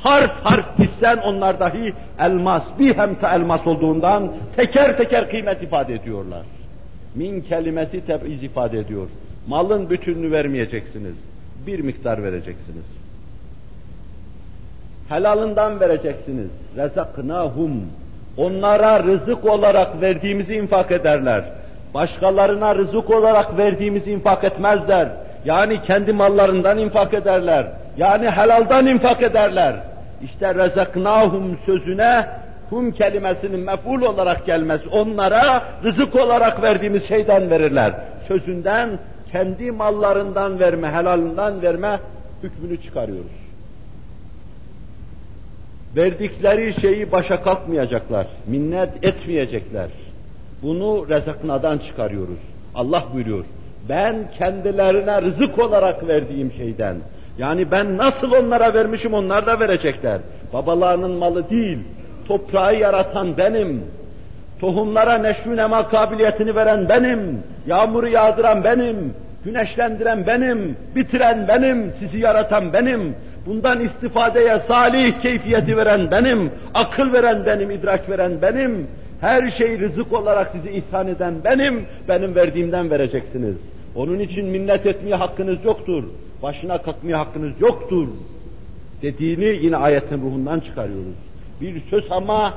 harf harf gitsen onlar dahi elmas, bir hemte elmas olduğundan teker teker kıymet ifade ediyorlar. Min kelimesi tebiz ifade ediyor. Malın bütününü vermeyeceksiniz. Bir miktar vereceksiniz. Helalından vereceksiniz. Rezaknahum. Onlara rızık olarak verdiğimizi infak ederler. Başkalarına rızık olarak verdiğimizi infak etmezler. Yani kendi mallarından infak ederler. Yani helaldan infak ederler. İşte rezaknahum sözüne hum kelimesinin mef'ul olarak gelmez. Onlara rızık olarak verdiğimiz şeyden verirler. Sözünden kendi mallarından verme, helalinden verme hükmünü çıkarıyoruz. Verdikleri şeyi başa kalkmayacaklar, minnet etmeyecekler. Bunu rezaknadan çıkarıyoruz. Allah buyuruyor. Ben kendilerine rızık olarak verdiğim şeyden, yani ben nasıl onlara vermişim onlar da verecekler. Babalarının malı değil, toprağı yaratan benim, tohumlara neşvü nema kabiliyetini veren benim, yağmuru yağdıran benim, güneşlendiren benim, bitiren benim, sizi yaratan benim, bundan istifadeye salih keyfiyeti veren benim, akıl veren benim, idrak veren benim, her şeyi rızık olarak sizi ihsan eden benim, benim verdiğimden vereceksiniz. Onun için minnet etmeye hakkınız yoktur. Başına kalkmaya hakkınız yoktur. Dediğini yine ayetin ruhundan çıkarıyoruz. Bir söz ama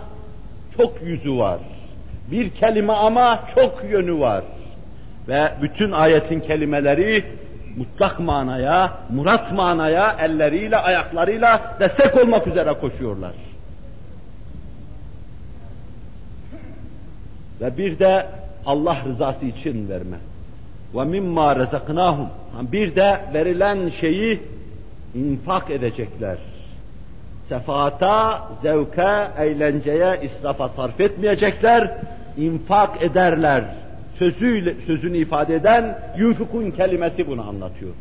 çok yüzü var. Bir kelime ama çok yönü var. Ve bütün ayetin kelimeleri mutlak manaya, murat manaya elleriyle, ayaklarıyla destek olmak üzere koşuyorlar. Ve bir de Allah rızası için verme. Ve mimma rezaknahum. Bir de verilen şeyi infak edecekler. Sefata, zevke, eğlenceye, israfa sarf etmeyecekler, infak ederler. Sözüyle, sözünü ifade eden yunfikun kelimesi bunu anlatıyor.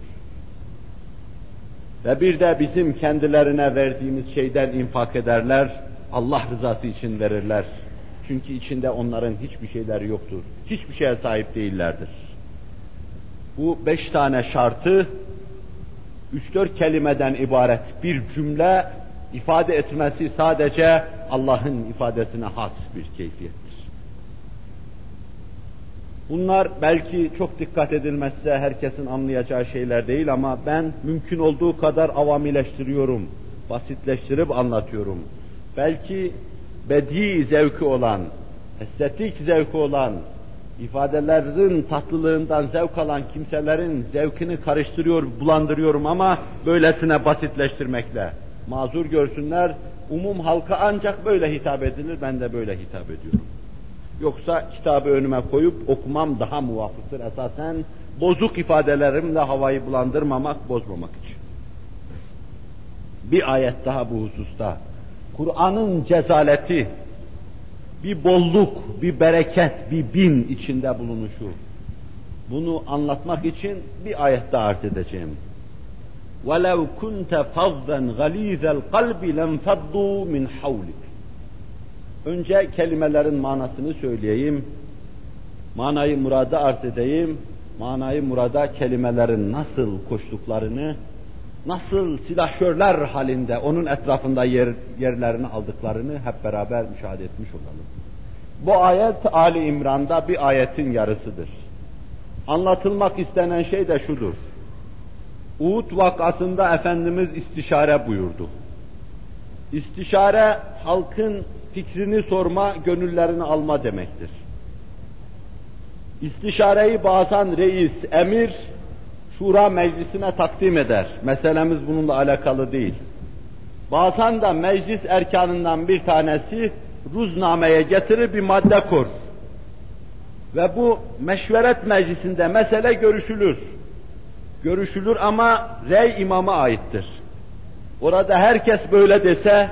Ve bir de bizim kendilerine verdiğimiz şeyden infak ederler, Allah rızası için verirler. Çünkü içinde onların hiçbir şeyleri yoktur. Hiçbir şeye sahip değillerdir. Bu beş tane şartı üç dört kelimeden ibaret bir cümle ifade etmesi sadece Allah'ın ifadesine has bir keyfiyettir. Bunlar belki çok dikkat edilmezse herkesin anlayacağı şeyler değil ama ben mümkün olduğu kadar avamileştiriyorum, basitleştirip anlatıyorum. Belki bedi zevki olan, estetik zevki olan, ifadelerin tatlılığından zevk alan kimselerin zevkini karıştırıyor, bulandırıyorum ama böylesine basitleştirmekle. Mazur görsünler, umum halka ancak böyle hitap edilir, ben de böyle hitap ediyorum. Yoksa kitabı önüme koyup okumam daha muvafıktır esasen bozuk ifadelerimle havayı bulandırmamak, bozmamak için. Bir ayet daha bu hususta. Kur'an'ın cezaleti, bir bolluk, bir bereket, bir bin içinde bulunuşu. Bunu anlatmak için bir ayet daha arz edeceğim. وَلَوْ كُنْتَ فَضًّا غَل۪يذَ الْقَلْبِ لَنْفَضُّوا مِنْ حَوْلِكَ Önce kelimelerin manasını söyleyeyim. Manayı murada arz edeyim. Manayı murada kelimelerin nasıl koştuklarını, nasıl silahşörler halinde onun etrafında yer, yerlerini aldıklarını hep beraber müşahede etmiş olalım. Bu ayet Ali İmran'da bir ayetin yarısıdır. Anlatılmak istenen şey de şudur. Uhud vakasında Efendimiz istişare buyurdu. İstişare halkın fikrini sorma, gönüllerini alma demektir. İstişareyi bazen reis, emir, şura meclisine takdim eder. Meselemiz bununla alakalı değil. Bazen de meclis erkanından bir tanesi ruznameye getirir bir madde kur. Ve bu meşveret meclisinde mesele görüşülür. Görüşülür ama rey imama aittir. Orada herkes böyle dese,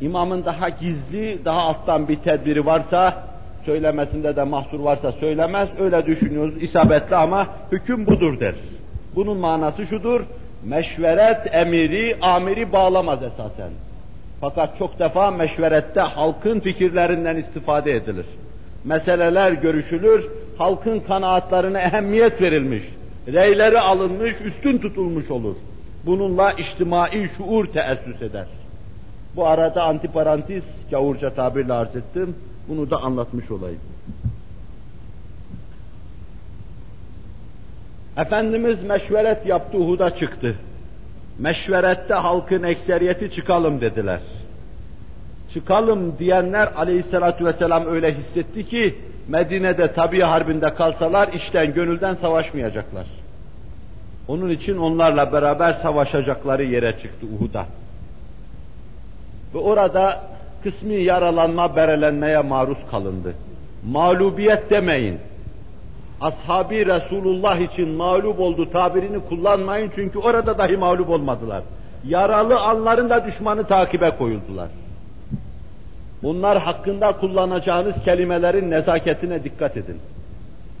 imamın daha gizli, daha alttan bir tedbiri varsa, söylemesinde de mahsur varsa söylemez, öyle düşünüyoruz isabetli ama hüküm budur der. Bunun manası şudur, meşveret emiri, amiri bağlamaz esasen. Fakat çok defa meşverette halkın fikirlerinden istifade edilir. Meseleler görüşülür, halkın kanaatlarına ehemmiyet verilmiş, reyleri alınmış, üstün tutulmuş olur. Bununla içtimai şuur teessüs eder. Bu arada antiparantiz, gavurca tabirle arz ettim, bunu da anlatmış olayım. Efendimiz meşveret yaptı, Uhud'a çıktı. Meşverette halkın ekseriyeti çıkalım dediler. Çıkalım diyenler aleyhissalatü vesselam öyle hissetti ki Medine'de tabi harbinde kalsalar işten gönülden savaşmayacaklar. Onun için onlarla beraber savaşacakları yere çıktı Uhud'a. Ve orada kısmi yaralanma, berelenmeye maruz kalındı. Mağlubiyet demeyin. Ashabi Resulullah için mağlup oldu tabirini kullanmayın çünkü orada dahi mağlup olmadılar. Yaralı anların da düşmanı takibe koyuldular. Bunlar hakkında kullanacağınız kelimelerin nezaketine dikkat edin.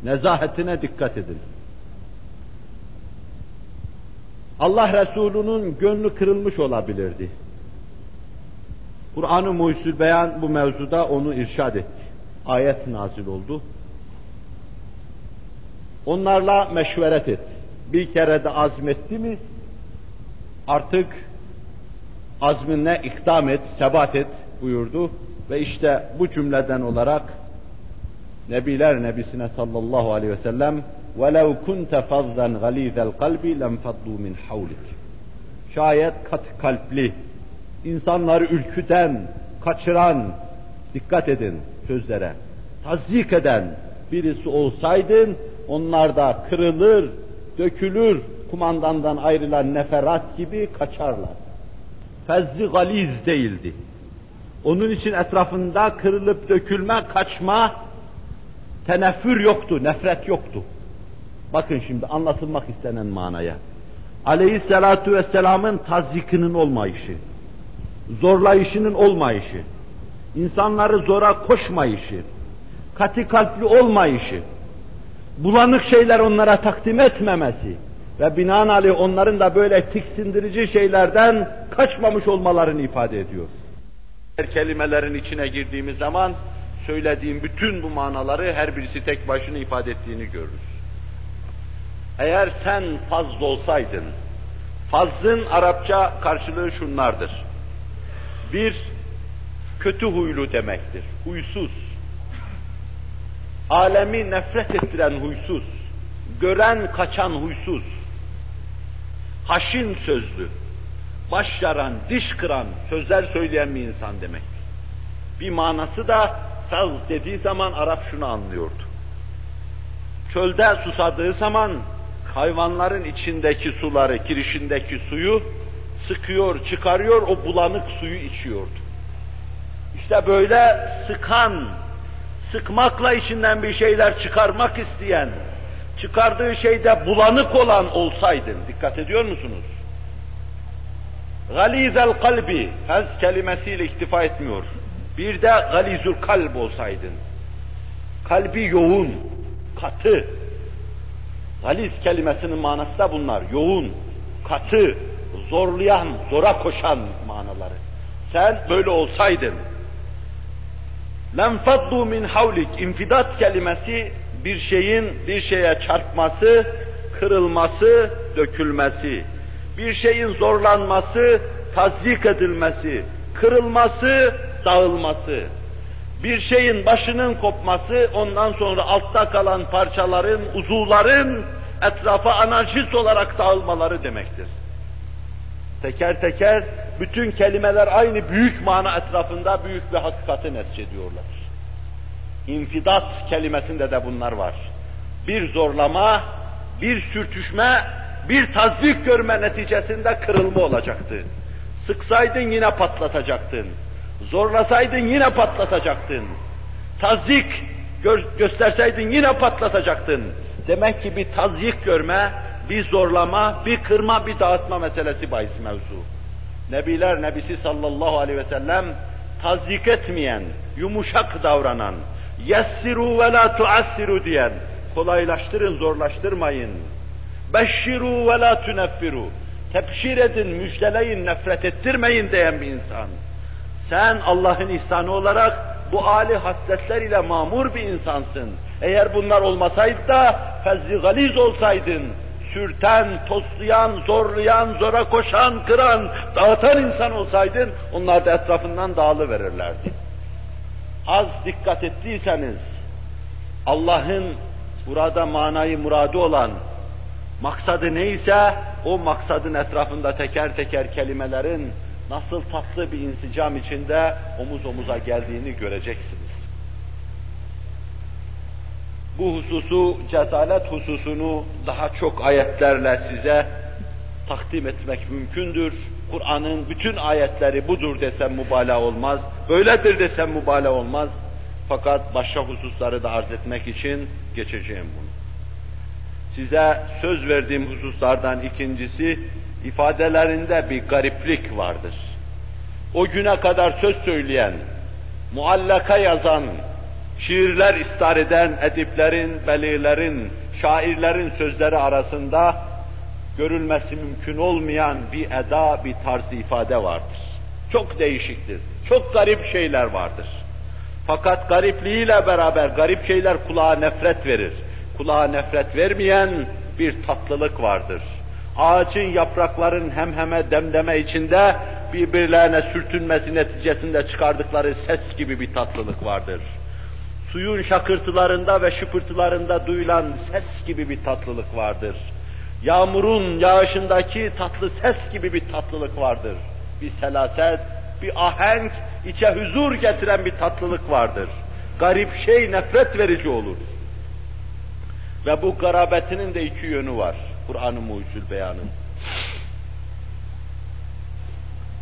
Nezahetine dikkat edin. Allah Resulü'nün gönlü kırılmış olabilirdi. Kur'an-ı Muhyüzül Beyan bu mevzuda onu irşad etti. Ayet nazil oldu. Onlarla meşveret et. Bir kere de azmetti mi artık azminle ikdam et, sebat et buyurdu. Ve işte bu cümleden olarak Nebiler Nebisine sallallahu aleyhi ve sellem وَلَوْ كُنْتَ فَضًّا غَل۪يذَ الْقَلْبِ لَنْفَضُّوا مِنْ حَوْلِكِ Şayet kat kalpli, insanları ülküden, kaçıran, dikkat edin sözlere, tazik eden birisi olsaydın, onlar da kırılır, dökülür, kumandandan ayrılan neferat gibi kaçarlar. Fezzi galiz değildi. Onun için etrafında kırılıp dökülme, kaçma, tenefür yoktu, nefret yoktu. Bakın şimdi anlatılmak istenen manaya. Aleyhisselatu vesselamın tazyikinin olmayışı, zorlayışının olmayışı, insanları zora koşmayışı, kati kalpli olmayışı, bulanık şeyler onlara takdim etmemesi ve binaenaleyh onların da böyle tiksindirici şeylerden kaçmamış olmalarını ifade ediyor. Kelimelerin içine girdiğimiz zaman söylediğim bütün bu manaları her birisi tek başına ifade ettiğini görürüz. Eğer sen fazl olsaydın, fazlın Arapça karşılığı şunlardır. Bir, kötü huylu demektir. Huysuz. Alemi nefret ettiren huysuz. Gören kaçan huysuz. Haşin sözlü. Baş yaran, diş kıran sözler söyleyen bir insan demek. Bir manası da saz dediği zaman Arap şunu anlıyordu. Çölde susadığı zaman hayvanların içindeki suları, kirişindeki suyu sıkıyor, çıkarıyor, o bulanık suyu içiyordu. İşte böyle sıkan, sıkmakla içinden bir şeyler çıkarmak isteyen, çıkardığı şeyde bulanık olan olsaydın, dikkat ediyor musunuz? Galizel kalbi, haz kelimesiyle iktifa etmiyor. Bir de galizül kalb olsaydın. Kalbi yoğun, katı. Galiz kelimesinin manası da bunlar. Yoğun, katı, zorlayan, zora koşan manaları. Sen böyle olsaydın, lenfaddu min havlik. İnfidat kelimesi bir şeyin bir şeye çarpması, kırılması, dökülmesi, bir şeyin zorlanması, tazyik edilmesi, kırılması, dağılması, bir şeyin başının kopması, ondan sonra altta kalan parçaların, uzuvların etrafa anarşist olarak dağılmaları demektir. Teker teker bütün kelimeler aynı büyük mana etrafında büyük bir hakikati nesçediyorlar. İnfidat kelimesinde de bunlar var. Bir zorlama, bir sürtüşme, bir tazik görme neticesinde kırılma olacaktı. Sıksaydın yine patlatacaktın. Zorlasaydın yine patlatacaktın. Tazik gö gösterseydin yine patlatacaktın. Demek ki bir tazyik görme, bir zorlama, bir kırma, bir dağıtma meselesi bahis mevzu. Nebiler Nebisi sallallahu aleyhi ve sellem tazyik etmeyen, yumuşak davranan, yessiru ve la tuassiru diyen, kolaylaştırın, zorlaştırmayın. Beşşiru ve la tuneffiru, tebşir edin, müjdeleyin, nefret ettirmeyin diyen bir insan. Sen Allah'ın ihsanı olarak bu âli hasletler ile mamur bir insansın. Eğer bunlar olmasaydı da fezzi galiz olsaydın, sürten, toslayan, zorlayan, zora koşan, kıran, dağıtan insan olsaydın, onlar da etrafından dağılıverirlerdi. Az dikkat ettiyseniz, Allah'ın burada manayı muradı olan, maksadı neyse, o maksadın etrafında teker teker kelimelerin nasıl tatlı bir insicam içinde omuz omuza geldiğini göreceksiniz. Bu hususu, cezalet hususunu daha çok ayetlerle size takdim etmek mümkündür. Kur'an'ın bütün ayetleri budur desem mübalağa olmaz, böyledir desem mübalağa olmaz. Fakat başka hususları da arz etmek için geçeceğim bunu. Size söz verdiğim hususlardan ikincisi, ifadelerinde bir gariplik vardır. O güne kadar söz söyleyen, muallaka yazan, şiirler istar eden ediplerin, belilerin, şairlerin sözleri arasında görülmesi mümkün olmayan bir eda, bir tarz ifade vardır. Çok değişiktir. Çok garip şeyler vardır. Fakat garipliğiyle beraber garip şeyler kulağa nefret verir. Kulağa nefret vermeyen bir tatlılık vardır. Ağacın yaprakların hemheme demdeme içinde birbirlerine sürtünmesi neticesinde çıkardıkları ses gibi bir tatlılık vardır suyun şakırtılarında ve şıpırtılarında duyulan ses gibi bir tatlılık vardır. Yağmurun yağışındaki tatlı ses gibi bir tatlılık vardır. Bir selaset, bir ahenk, içe huzur getiren bir tatlılık vardır. Garip şey nefret verici olur. Ve bu garabetinin de iki yönü var. Kur'an-ı Mucizül Beyan'ın.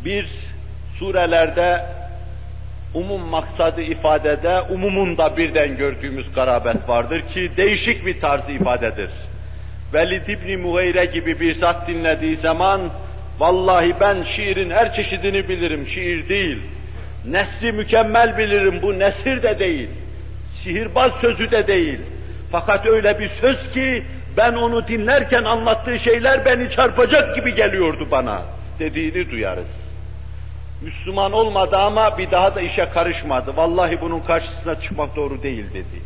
Bir, surelerde umum maksadı ifadede umumunda birden gördüğümüz garabet vardır ki değişik bir tarz ifadedir. Velid İbni Mugheyre gibi bir zat dinlediği zaman vallahi ben şiirin her çeşidini bilirim, şiir değil. Nesri mükemmel bilirim, bu nesir de değil. Sihirbaz sözü de değil. Fakat öyle bir söz ki ben onu dinlerken anlattığı şeyler beni çarpacak gibi geliyordu bana dediğini duyarız. Müslüman olmadı ama bir daha da işe karışmadı. Vallahi bunun karşısına çıkmak doğru değil dedi.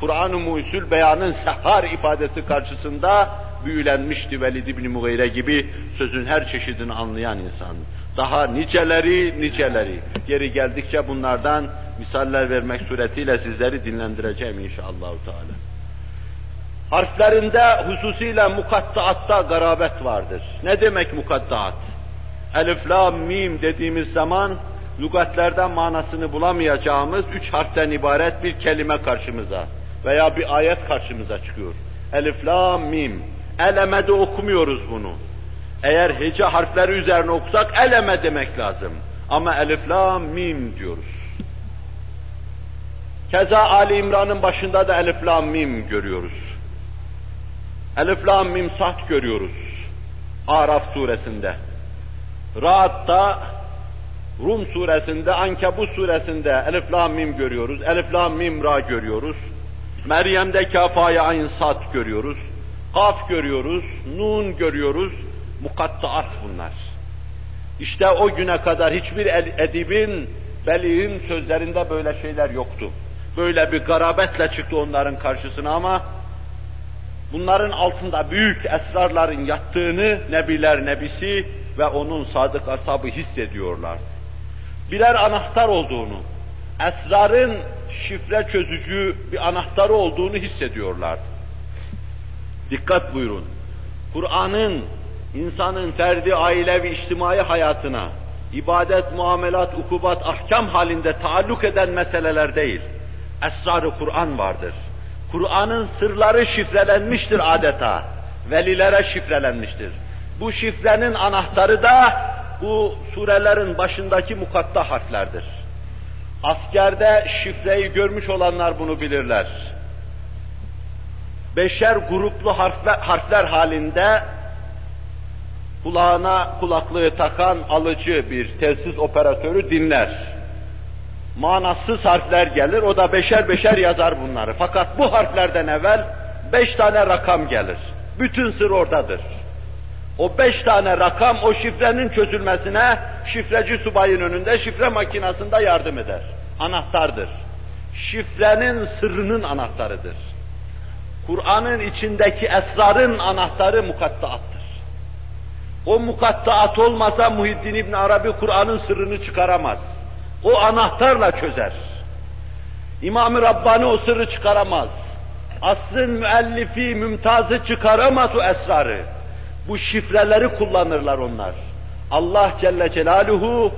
Kur'an-ı Musul beyanın sehar ifadesi karşısında büyülenmişti Velid ibn Mughire gibi sözün her çeşidini anlayan insan. Daha niceleri niceleri. Geri geldikçe bunlardan misaller vermek suretiyle sizleri dinlendireceğim inşallah. Teala. Harflerinde hususiyle mukattaatta garabet vardır. Ne demek mukattaat? Elif, la, mim dediğimiz zaman lügatlerden manasını bulamayacağımız üç harften ibaret bir kelime karşımıza veya bir ayet karşımıza çıkıyor. Elif, la, mim. Elemede okumuyoruz bunu. Eğer hece harfleri üzerine okusak eleme demek lazım. Ama elif, la, mim diyoruz. Keza Ali İmran'ın başında da elif, la, mim görüyoruz. Elif, lam, mim, sat görüyoruz. Araf suresinde. Ra'd'da, Rum suresinde, Ankebut suresinde elif, lam, mim görüyoruz. Elif, lam, mim, ra görüyoruz. Meryem'de kafaya ayn sat görüyoruz. Kaf görüyoruz, nun görüyoruz. Mukattaat bunlar. İşte o güne kadar hiçbir edibin, beliğin sözlerinde böyle şeyler yoktu. Böyle bir garabetle çıktı onların karşısına ama bunların altında büyük esrarların yattığını Nebiler Nebisi ve onun sadık ashabı hissediyorlar. Birer anahtar olduğunu, esrarın şifre çözücü bir anahtarı olduğunu hissediyorlar. Dikkat buyurun. Kur'an'ın insanın ferdi, ailevi, içtimai hayatına, ibadet, muamelat, ukubat, ahkam halinde taalluk eden meseleler değil. Esrar-ı Kur'an vardır. Kur'an'ın sırları şifrelenmiştir adeta. Velilere şifrelenmiştir. Bu şifrenin anahtarı da bu surelerin başındaki mukatta harflerdir. Askerde şifreyi görmüş olanlar bunu bilirler. Beşer gruplu harfler, harfler halinde kulağına kulaklığı takan alıcı bir telsiz operatörü dinler manasız harfler gelir, o da beşer beşer yazar bunları. Fakat bu harflerden evvel beş tane rakam gelir. Bütün sır oradadır. O beş tane rakam o şifrenin çözülmesine şifreci subayın önünde şifre makinasında yardım eder. Anahtardır. Şifrenin sırrının anahtarıdır. Kur'an'ın içindeki esrarın anahtarı mukattaattır. O mukattaat olmasa Muhiddin İbn Arabi Kur'an'ın sırrını çıkaramaz. O anahtarla çözer. İmam-ı Rabbani o sırrı çıkaramaz. Asrın müellifi, mümtazı çıkaramaz o esrarı. Bu şifreleri kullanırlar onlar. Allah Celle Celaluhu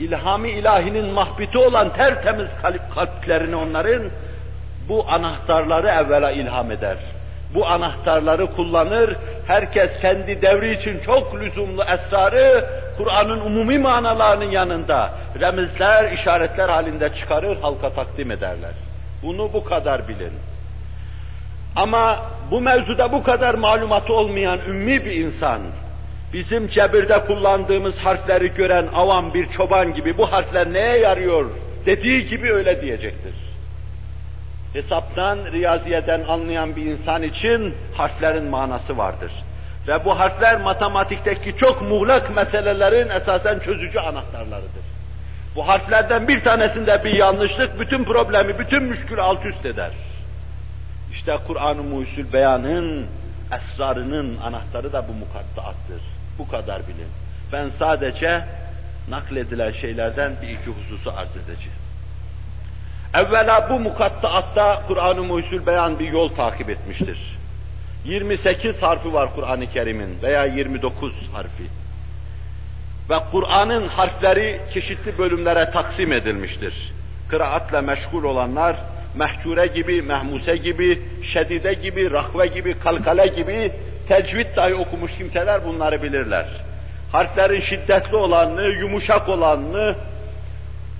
ilhami ilahinin mahbiti olan tertemiz kalp, kalplerini onların bu anahtarları evvela ilham eder. Bu anahtarları kullanır, herkes kendi devri için çok lüzumlu esrarı Kur'an'ın umumi manalarının yanında remizler, işaretler halinde çıkarır, halka takdim ederler. Bunu bu kadar bilin. Ama bu mevzuda bu kadar malumatı olmayan ümmi bir insan, bizim cebirde kullandığımız harfleri gören avam bir çoban gibi bu harfler neye yarıyor dediği gibi öyle diyecektir. Hesaptan, riyaziyeden anlayan bir insan için harflerin manası vardır. Ve bu harfler matematikteki çok muğlak meselelerin esasen çözücü anahtarlarıdır. Bu harflerden bir tanesinde bir yanlışlık bütün problemi, bütün müşkülü alt üst eder. İşte Kur'an-ı Muhyüsül Beyan'ın esrarının anahtarı da bu mukattaattır. Bu kadar bilin. Ben sadece nakledilen şeylerden bir iki hususu arz edeceğim. Evvela bu mukattaatta Kur'an-ı Muhyüsül Beyan bir yol takip etmiştir. 28 harfi var Kur'an-ı Kerim'in veya 29 harfi. Ve Kur'an'ın harfleri çeşitli bölümlere taksim edilmiştir. Kıraatla meşgul olanlar, mehcure gibi, mehmuse gibi, şedide gibi, rahve gibi, kalkale gibi, tecvid dahi okumuş kimseler bunları bilirler. Harflerin şiddetli olanını, yumuşak olanını,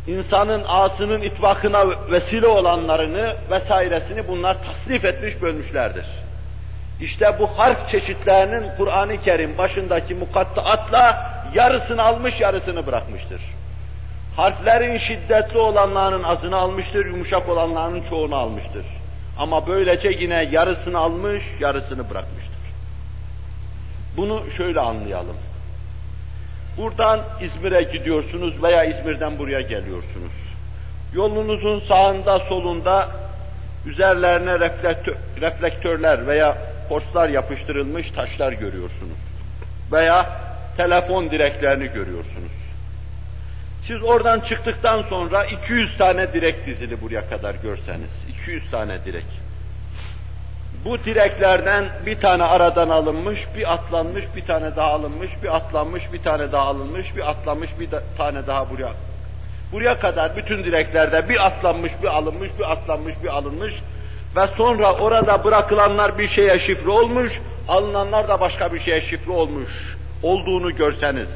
insanın ağzının itbakına vesile olanlarını vesairesini bunlar tasnif etmiş bölmüşlerdir. İşte bu harf çeşitlerinin Kur'an-ı Kerim başındaki mukattaatla yarısını almış, yarısını bırakmıştır. Harflerin şiddetli olanlarının azını almıştır, yumuşak olanlarının çoğunu almıştır. Ama böylece yine yarısını almış, yarısını bırakmıştır. Bunu şöyle anlayalım. Buradan İzmir'e gidiyorsunuz veya İzmir'den buraya geliyorsunuz. Yolunuzun sağında solunda üzerlerine reflektör, reflektörler veya porslar yapıştırılmış taşlar görüyorsunuz. Veya telefon direklerini görüyorsunuz. Siz oradan çıktıktan sonra 200 tane direk dizili buraya kadar görseniz. 200 tane direk. Bu direklerden bir tane aradan alınmış, bir atlanmış, bir tane daha alınmış, bir atlanmış, bir tane daha alınmış, bir atlanmış, bir da, tane daha buraya. Buraya kadar bütün direklerde bir atlanmış, bir alınmış, bir atlanmış, bir alınmış ve sonra orada bırakılanlar bir şeye şifre olmuş, alınanlar da başka bir şeye şifre olmuş olduğunu görseniz,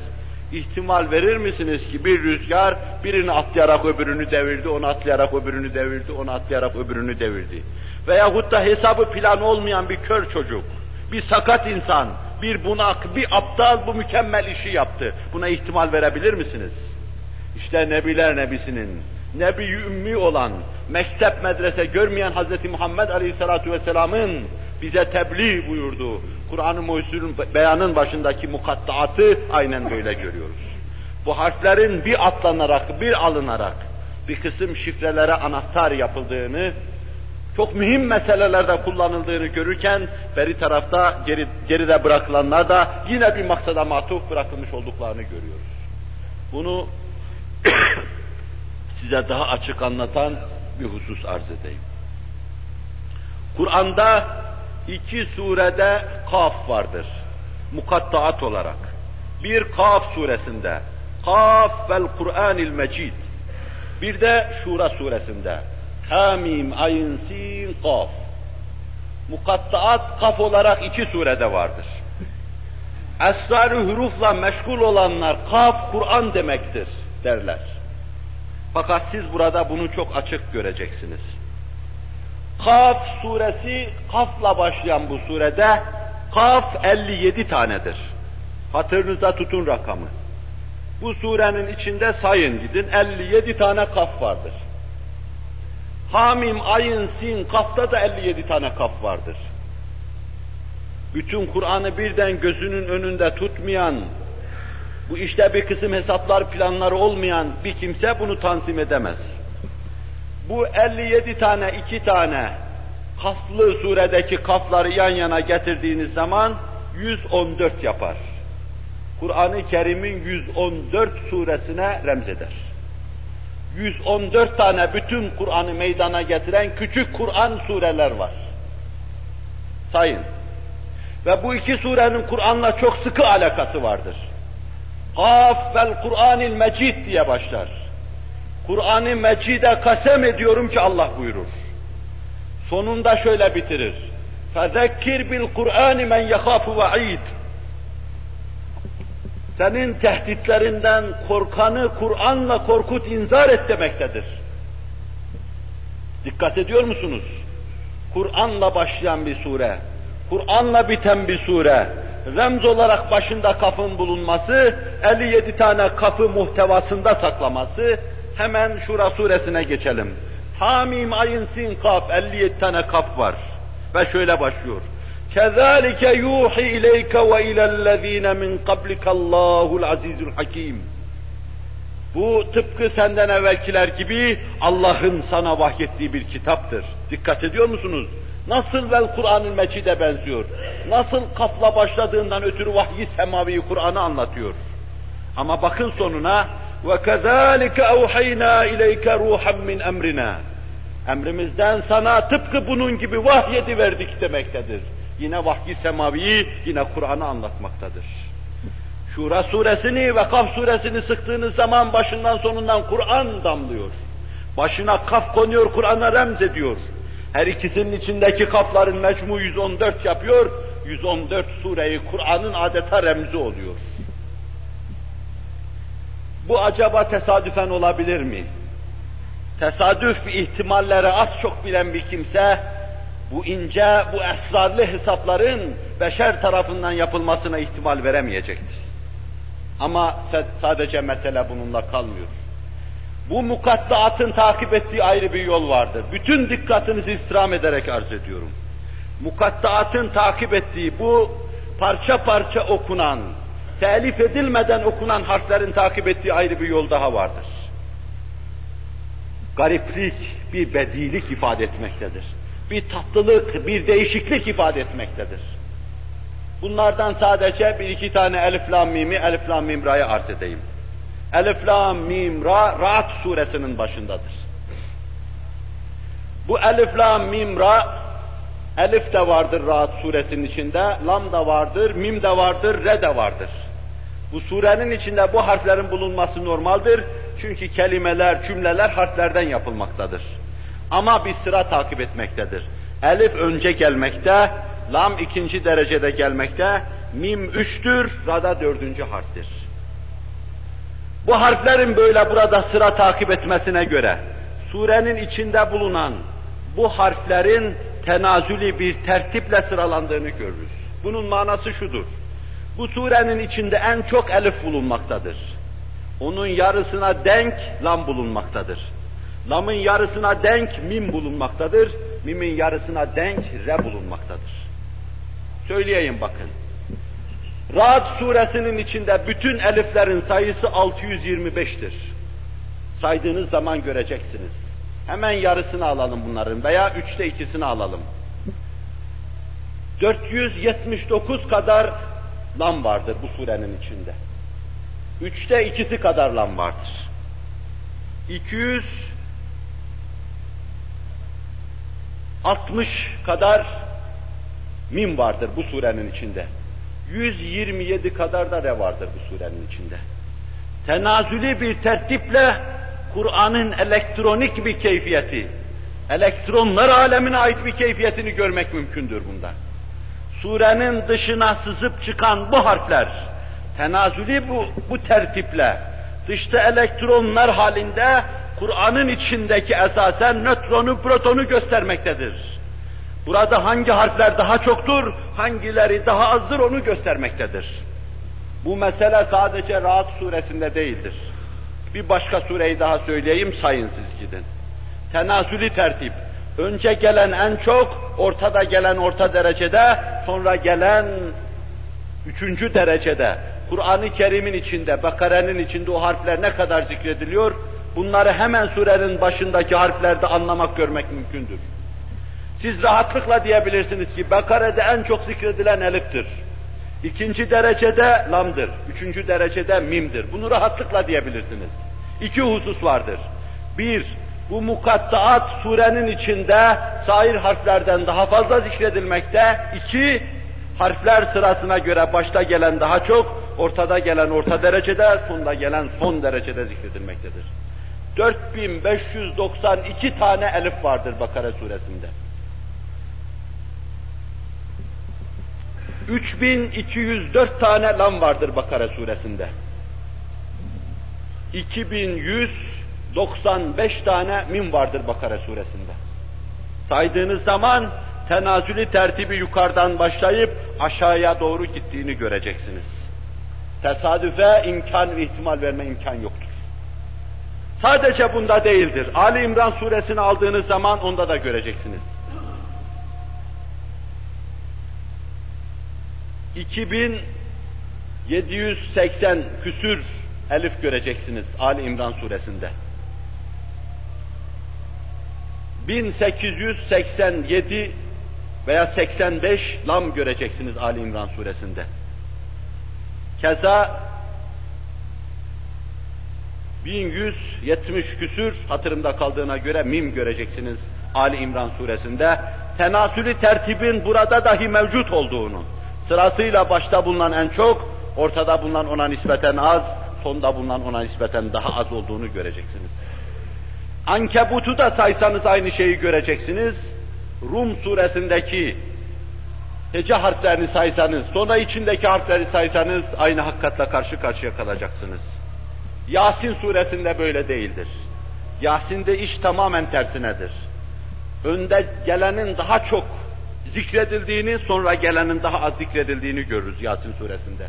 ihtimal verir misiniz ki bir rüzgar birini atlayarak öbürünü devirdi, onu atlayarak öbürünü devirdi, onu atlayarak öbürünü devirdi. Veyahut da hesabı plan olmayan bir kör çocuk, bir sakat insan, bir bunak, bir aptal bu mükemmel işi yaptı. Buna ihtimal verebilir misiniz? İşte Nebiler Nebisi'nin, Nebi Ümmi olan, mektep medrese görmeyen Hz. Muhammed Aleyhisselatü Vesselam'ın bize tebliğ buyurduğu, Kur'an-ı Muhyüzün'ün beyanın başındaki mukattaatı aynen böyle görüyoruz. Bu harflerin bir atlanarak, bir alınarak bir kısım şifrelere anahtar yapıldığını, çok mühim meselelerde kullanıldığını görürken, beri tarafta geri, geride bırakılanlar da yine bir maksada matuf bırakılmış olduklarını görüyoruz. Bunu size daha açık anlatan bir husus arz edeyim. Kur'an'da iki surede kaf vardır. Mukattaat olarak. Bir Kaf suresinde. Kaf vel Kur'anil Mecid. Bir de Şura suresinde. Hamim, Ayın, Sin, Kaf. Mukattaat kaf olarak iki surede vardır. Esrar-ı hurufla meşgul olanlar kaf Kur'an demektir derler. Fakat siz burada bunu çok açık göreceksiniz. Kaf suresi, kafla başlayan bu surede, kaf 57 tanedir. Hatırınızda tutun rakamı. Bu surenin içinde sayın gidin, 57 tane kaf vardır. Hamim, ayın, sin, kafta da 57 tane kaf vardır. Bütün Kur'an'ı birden gözünün önünde tutmayan, bu işte bir kısım hesaplar, planları olmayan bir kimse bunu tanzim edemez. Bu 57 tane, iki tane kaflı suredeki kafları yan yana getirdiğiniz zaman 114 yapar. Kur'an-ı Kerim'in 114 suresine remzeder. 114 tane bütün Kur'an'ı meydana getiren küçük Kur'an sureler var. Sayın. Ve bu iki surenin Kur'an'la çok sıkı alakası vardır. Kaf vel Kur'anil Mecid diye başlar. Kur'an-ı Mecid'e kasem ediyorum ki Allah buyurur. Sonunda şöyle bitirir. فَذَكِّرْ بِالْقُرْآنِ مَنْ يَخَافُ وَعِيدٍ Senin tehditlerinden korkanı Kur'an'la korkut, inzar et demektedir. Dikkat ediyor musunuz? Kur'an'la başlayan bir sure, Kur'an'la biten bir sure, remz olarak başında kafın bulunması, 57 tane kapı muhtevasında saklaması, hemen Şura suresine geçelim. Hamim ayın sin kaf, 57 tane kaf var. Ve şöyle başlıyor. كَذَٰلِكَ يُوحِ اِلَيْكَ وَاِلَى الَّذ۪ينَ مِنْ قَبْلِكَ اللّٰهُ الْعَز۪يزُ الْحَك۪يمُ Bu tıpkı senden evvelkiler gibi Allah'ın sana vahyettiği bir kitaptır. Dikkat ediyor musunuz? Nasıl vel Kur'an-ı Mecid'e benziyor. Nasıl kafla başladığından ötürü vahyi semavi Kur'an'ı anlatıyor. Ama bakın sonuna وَكَذَٰلِكَ اَوْحَيْنَا اِلَيْكَ رُوحًا مِنْ اَمْرِنَا Emrimizden sana tıpkı bunun gibi vahyedi verdik demektedir. Yine vahyi semaviyi, yine Kur'an'ı anlatmaktadır. Şura suresini ve Kaf suresini sıktığınız zaman başından sonundan Kur'an damlıyor. Başına kaf konuyor, Kur'an'a remz ediyor. Her ikisinin içindeki kafların mecmu 114 yapıyor, 114 sureyi Kur'an'ın adeta remzi oluyor. Bu acaba tesadüfen olabilir mi? Tesadüf ihtimalleri az çok bilen bir kimse, bu ince, bu esrarlı hesapların beşer tarafından yapılmasına ihtimal veremeyecektir. Ama sadece mesele bununla kalmıyor. Bu mukaddaatın takip ettiği ayrı bir yol vardır. Bütün dikkatinizi istirham ederek arz ediyorum. Mukaddaatın takip ettiği bu parça parça okunan, telif edilmeden okunan harflerin takip ettiği ayrı bir yol daha vardır. Gariplik, bir bedilik ifade etmektedir. bir tatlılık, bir değişiklik ifade etmektedir. Bunlardan sadece bir iki tane elif lam mimi, elif lam mim ra'yı arz edeyim. Elif lam mim ra, Ra'd suresinin başındadır. Bu elif lam mim ra, elif de vardır Ra'd suresinin içinde, lam da vardır, mim de vardır, re de vardır. Bu surenin içinde bu harflerin bulunması normaldir. Çünkü kelimeler, cümleler harflerden yapılmaktadır. Ama bir sıra takip etmektedir. Elif önce gelmekte, lam ikinci derecede gelmekte, mim üçtür, rada dördüncü harftir. Bu harflerin böyle burada sıra takip etmesine göre, surenin içinde bulunan bu harflerin tenazüli bir tertiple sıralandığını görürüz. Bunun manası şudur. Bu surenin içinde en çok elif bulunmaktadır. Onun yarısına denk lam bulunmaktadır. Lamın yarısına denk mim bulunmaktadır. Mimin yarısına denk re bulunmaktadır. Söyleyeyim bakın. Ra'd suresinin içinde bütün eliflerin sayısı 625'tir. Saydığınız zaman göreceksiniz. Hemen yarısını alalım bunların veya üçte ikisini alalım. 479 kadar lam vardır bu surenin içinde. Üçte ikisi kadar lam vardır. 260 kadar mim vardır bu surenin içinde. 127 kadar da re vardır bu surenin içinde. Tenazüli bir tertiple Kur'an'ın elektronik bir keyfiyeti, elektronlar alemine ait bir keyfiyetini görmek mümkündür bunda. Surenin dışına sızıp çıkan bu harfler, tenazüli bu, bu tertiple, dışta elektronlar halinde Kur'an'ın içindeki esasen nötronu, protonu göstermektedir. Burada hangi harfler daha çoktur, hangileri daha azdır onu göstermektedir. Bu mesele sadece Rahat suresinde değildir. Bir başka sureyi daha söyleyeyim, sayın siz gidin. Tenasülü tertip. Önce gelen en çok, ortada gelen orta derecede, sonra gelen üçüncü derecede. Kur'an-ı Kerim'in içinde, Bakara'nın içinde o harfler ne kadar zikrediliyor? Bunları hemen surenin başındaki harflerde anlamak, görmek mümkündür. Siz rahatlıkla diyebilirsiniz ki Bakara'da en çok zikredilen eliftir. İkinci derecede lamdır, üçüncü derecede mimdir. Bunu rahatlıkla diyebilirsiniz. İki husus vardır. Bir, bu mukattaat surenin içinde sair harflerden daha fazla zikredilmekte. İki, harfler sırasına göre başta gelen daha çok, ortada gelen orta derecede, sonda gelen son derecede zikredilmektedir. 4592 tane elif vardır Bakara suresinde. 3204 tane lam vardır Bakara suresinde. 2195 tane mim vardır Bakara suresinde. Saydığınız zaman tenazülü tertibi yukarıdan başlayıp aşağıya doğru gittiğini göreceksiniz. Tesadüfe imkan ve ihtimal verme imkan yoktur. Sadece bunda değildir. Ali İmran suresini aldığınız zaman onda da göreceksiniz. 2780 küsür elif göreceksiniz Ali İmran suresinde. 1887 veya 85 lam göreceksiniz Ali İmran suresinde. Keza 1170 küsür hatırımda kaldığına göre mim göreceksiniz Ali İmran suresinde. Tenasülü tertibin burada dahi mevcut olduğunu, sırasıyla başta bulunan en çok, ortada bulunan ona nispeten az, sonda bulunan ona nispeten daha az olduğunu göreceksiniz. Ankebut'u da saysanız aynı şeyi göreceksiniz. Rum suresindeki hece harflerini saysanız, sonra içindeki harfleri saysanız aynı hakikatle karşı karşıya kalacaksınız. Yasin suresinde böyle değildir. Yasin'de iş tamamen tersinedir. Önde gelenin daha çok zikredildiğini, sonra gelenin daha az zikredildiğini görürüz Yasin suresinde.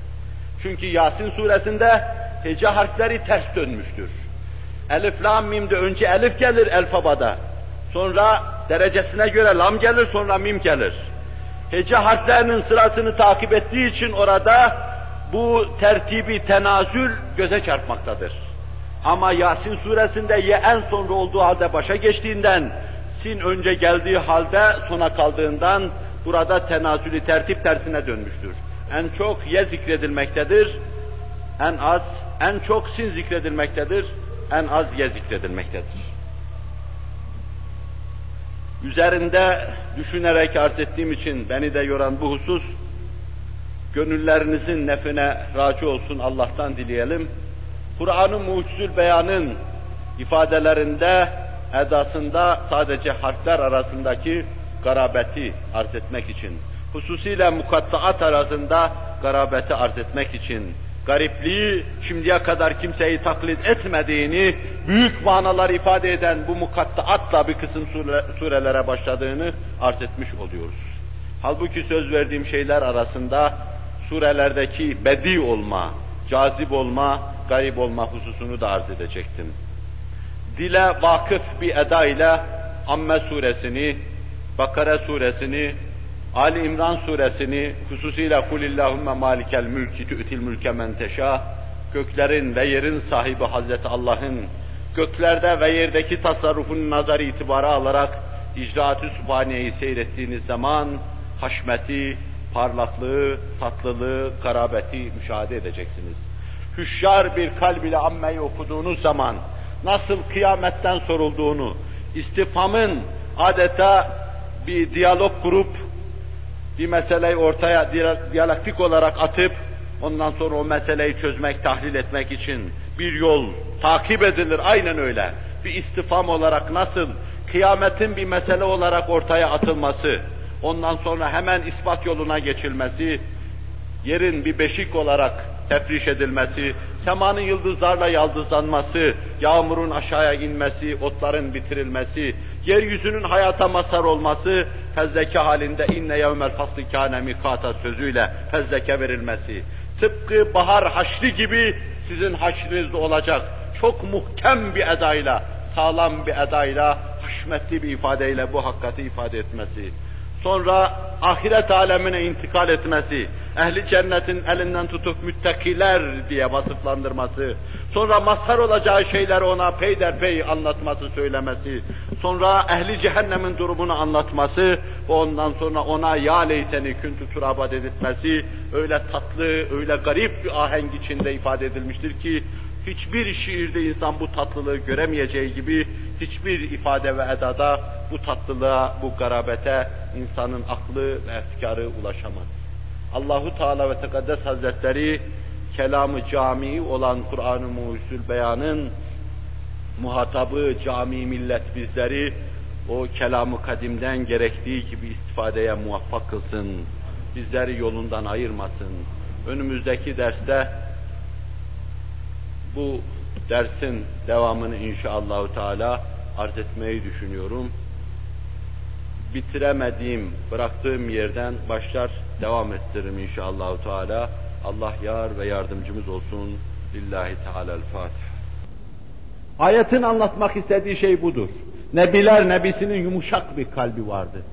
Çünkü Yasin suresinde hece harfleri ters dönmüştür. Elif, lam, mimde önce elif gelir elfabada. Sonra derecesine göre lam gelir, sonra mim gelir. Hece harflerinin sırasını takip ettiği için orada bu tertibi tenazül göze çarpmaktadır. Ama Yasin suresinde ye en sonra olduğu halde başa geçtiğinden sin önce geldiği halde sona kaldığından burada tenazülü tertip tersine dönmüştür. En çok ye zikredilmektedir, en az, en çok sin zikredilmektedir, en az ye zikredilmektedir. Üzerinde düşünerek arz ettiğim için beni de yoran bu husus, gönüllerinizin nefine raci olsun Allah'tan dileyelim. Kur'an-ı Mucizül Beyan'ın ifadelerinde, edasında sadece harfler arasındaki garabeti arz etmek için, hususiyle mukattaat arasında garabeti arz etmek için, garipliği şimdiye kadar kimseyi taklit etmediğini, büyük manalar ifade eden bu mukattaatla bir kısım sure, surelere başladığını arz etmiş oluyoruz. Halbuki söz verdiğim şeyler arasında surelerdeki bedi olma, cazip olma, garip olma hususunu da arz edecektim. Dile vakıf bir eda ile Amme suresini, Bakara suresini, Ali İmran suresini, hususiyle kulillahümme malikel mülki tu'til mülke men göklerin ve yerin sahibi Hazreti Allah'ın göklerde ve yerdeki tasarrufun nazarı itibara alarak icraat-ı seyrettiğiniz zaman haşmeti, parlaklığı, tatlılığı, garabeti müşahede edeceksiniz. Hüşyar bir kalb ile ammeyi okuduğunuz zaman nasıl kıyametten sorulduğunu, istifamın adeta bir diyalog kurup bir meseleyi ortaya diyalektik olarak atıp ondan sonra o meseleyi çözmek, tahlil etmek için bir yol takip edilir. Aynen öyle. Bir istifam olarak nasıl kıyametin bir mesele olarak ortaya atılması, ondan sonra hemen ispat yoluna geçilmesi, yerin bir beşik olarak tefriş edilmesi, semanın yıldızlarla yaldızlanması, yağmurun aşağıya inmesi, otların bitirilmesi, yeryüzünün hayata mazhar olması, fezleke halinde inne yevmel faslı kâne mikata sözüyle fezleke verilmesi, tıpkı bahar haşri gibi sizin haşrinizde olacak. Çok muhkem bir edayla, sağlam bir edayla, haşmetli bir ifadeyle bu hakikati ifade etmesi, sonra ahiret alemine intikal etmesi, ehli cennetin elinden tutup müttakiler diye vasıflandırması, sonra mazhar olacağı şeyleri ona peyderpey anlatması, söylemesi, sonra ehli cehennemin durumunu anlatması ve ondan sonra ona ya leyteni küntü turaba dedirtmesi, öyle tatlı, öyle garip bir ahenk içinde ifade edilmiştir ki, hiçbir şiirde insan bu tatlılığı göremeyeceği gibi, hiçbir ifade ve edada bu tatlılığa, bu garabete insanın aklı ve efkarı ulaşamaz. Allahu Teala ve Tekaddes Hazretleri kelamı cami olan Kur'an-ı Mucizül Beyan'ın muhatabı cami millet bizleri o kelamı kadimden gerektiği gibi istifadeye muvaffak kılsın. Bizleri yolundan ayırmasın. Önümüzdeki derste bu dersin devamını inşallahü teala arz etmeyi düşünüyorum. Bitiremediğim, bıraktığım yerden başlar devam ettiririm inşallahü teala. Allah yar ve yardımcımız olsun. Lillahi Teala'l-Fatiha. Ayetin anlatmak istediği şey budur. Nebiler nebisinin yumuşak bir kalbi vardı.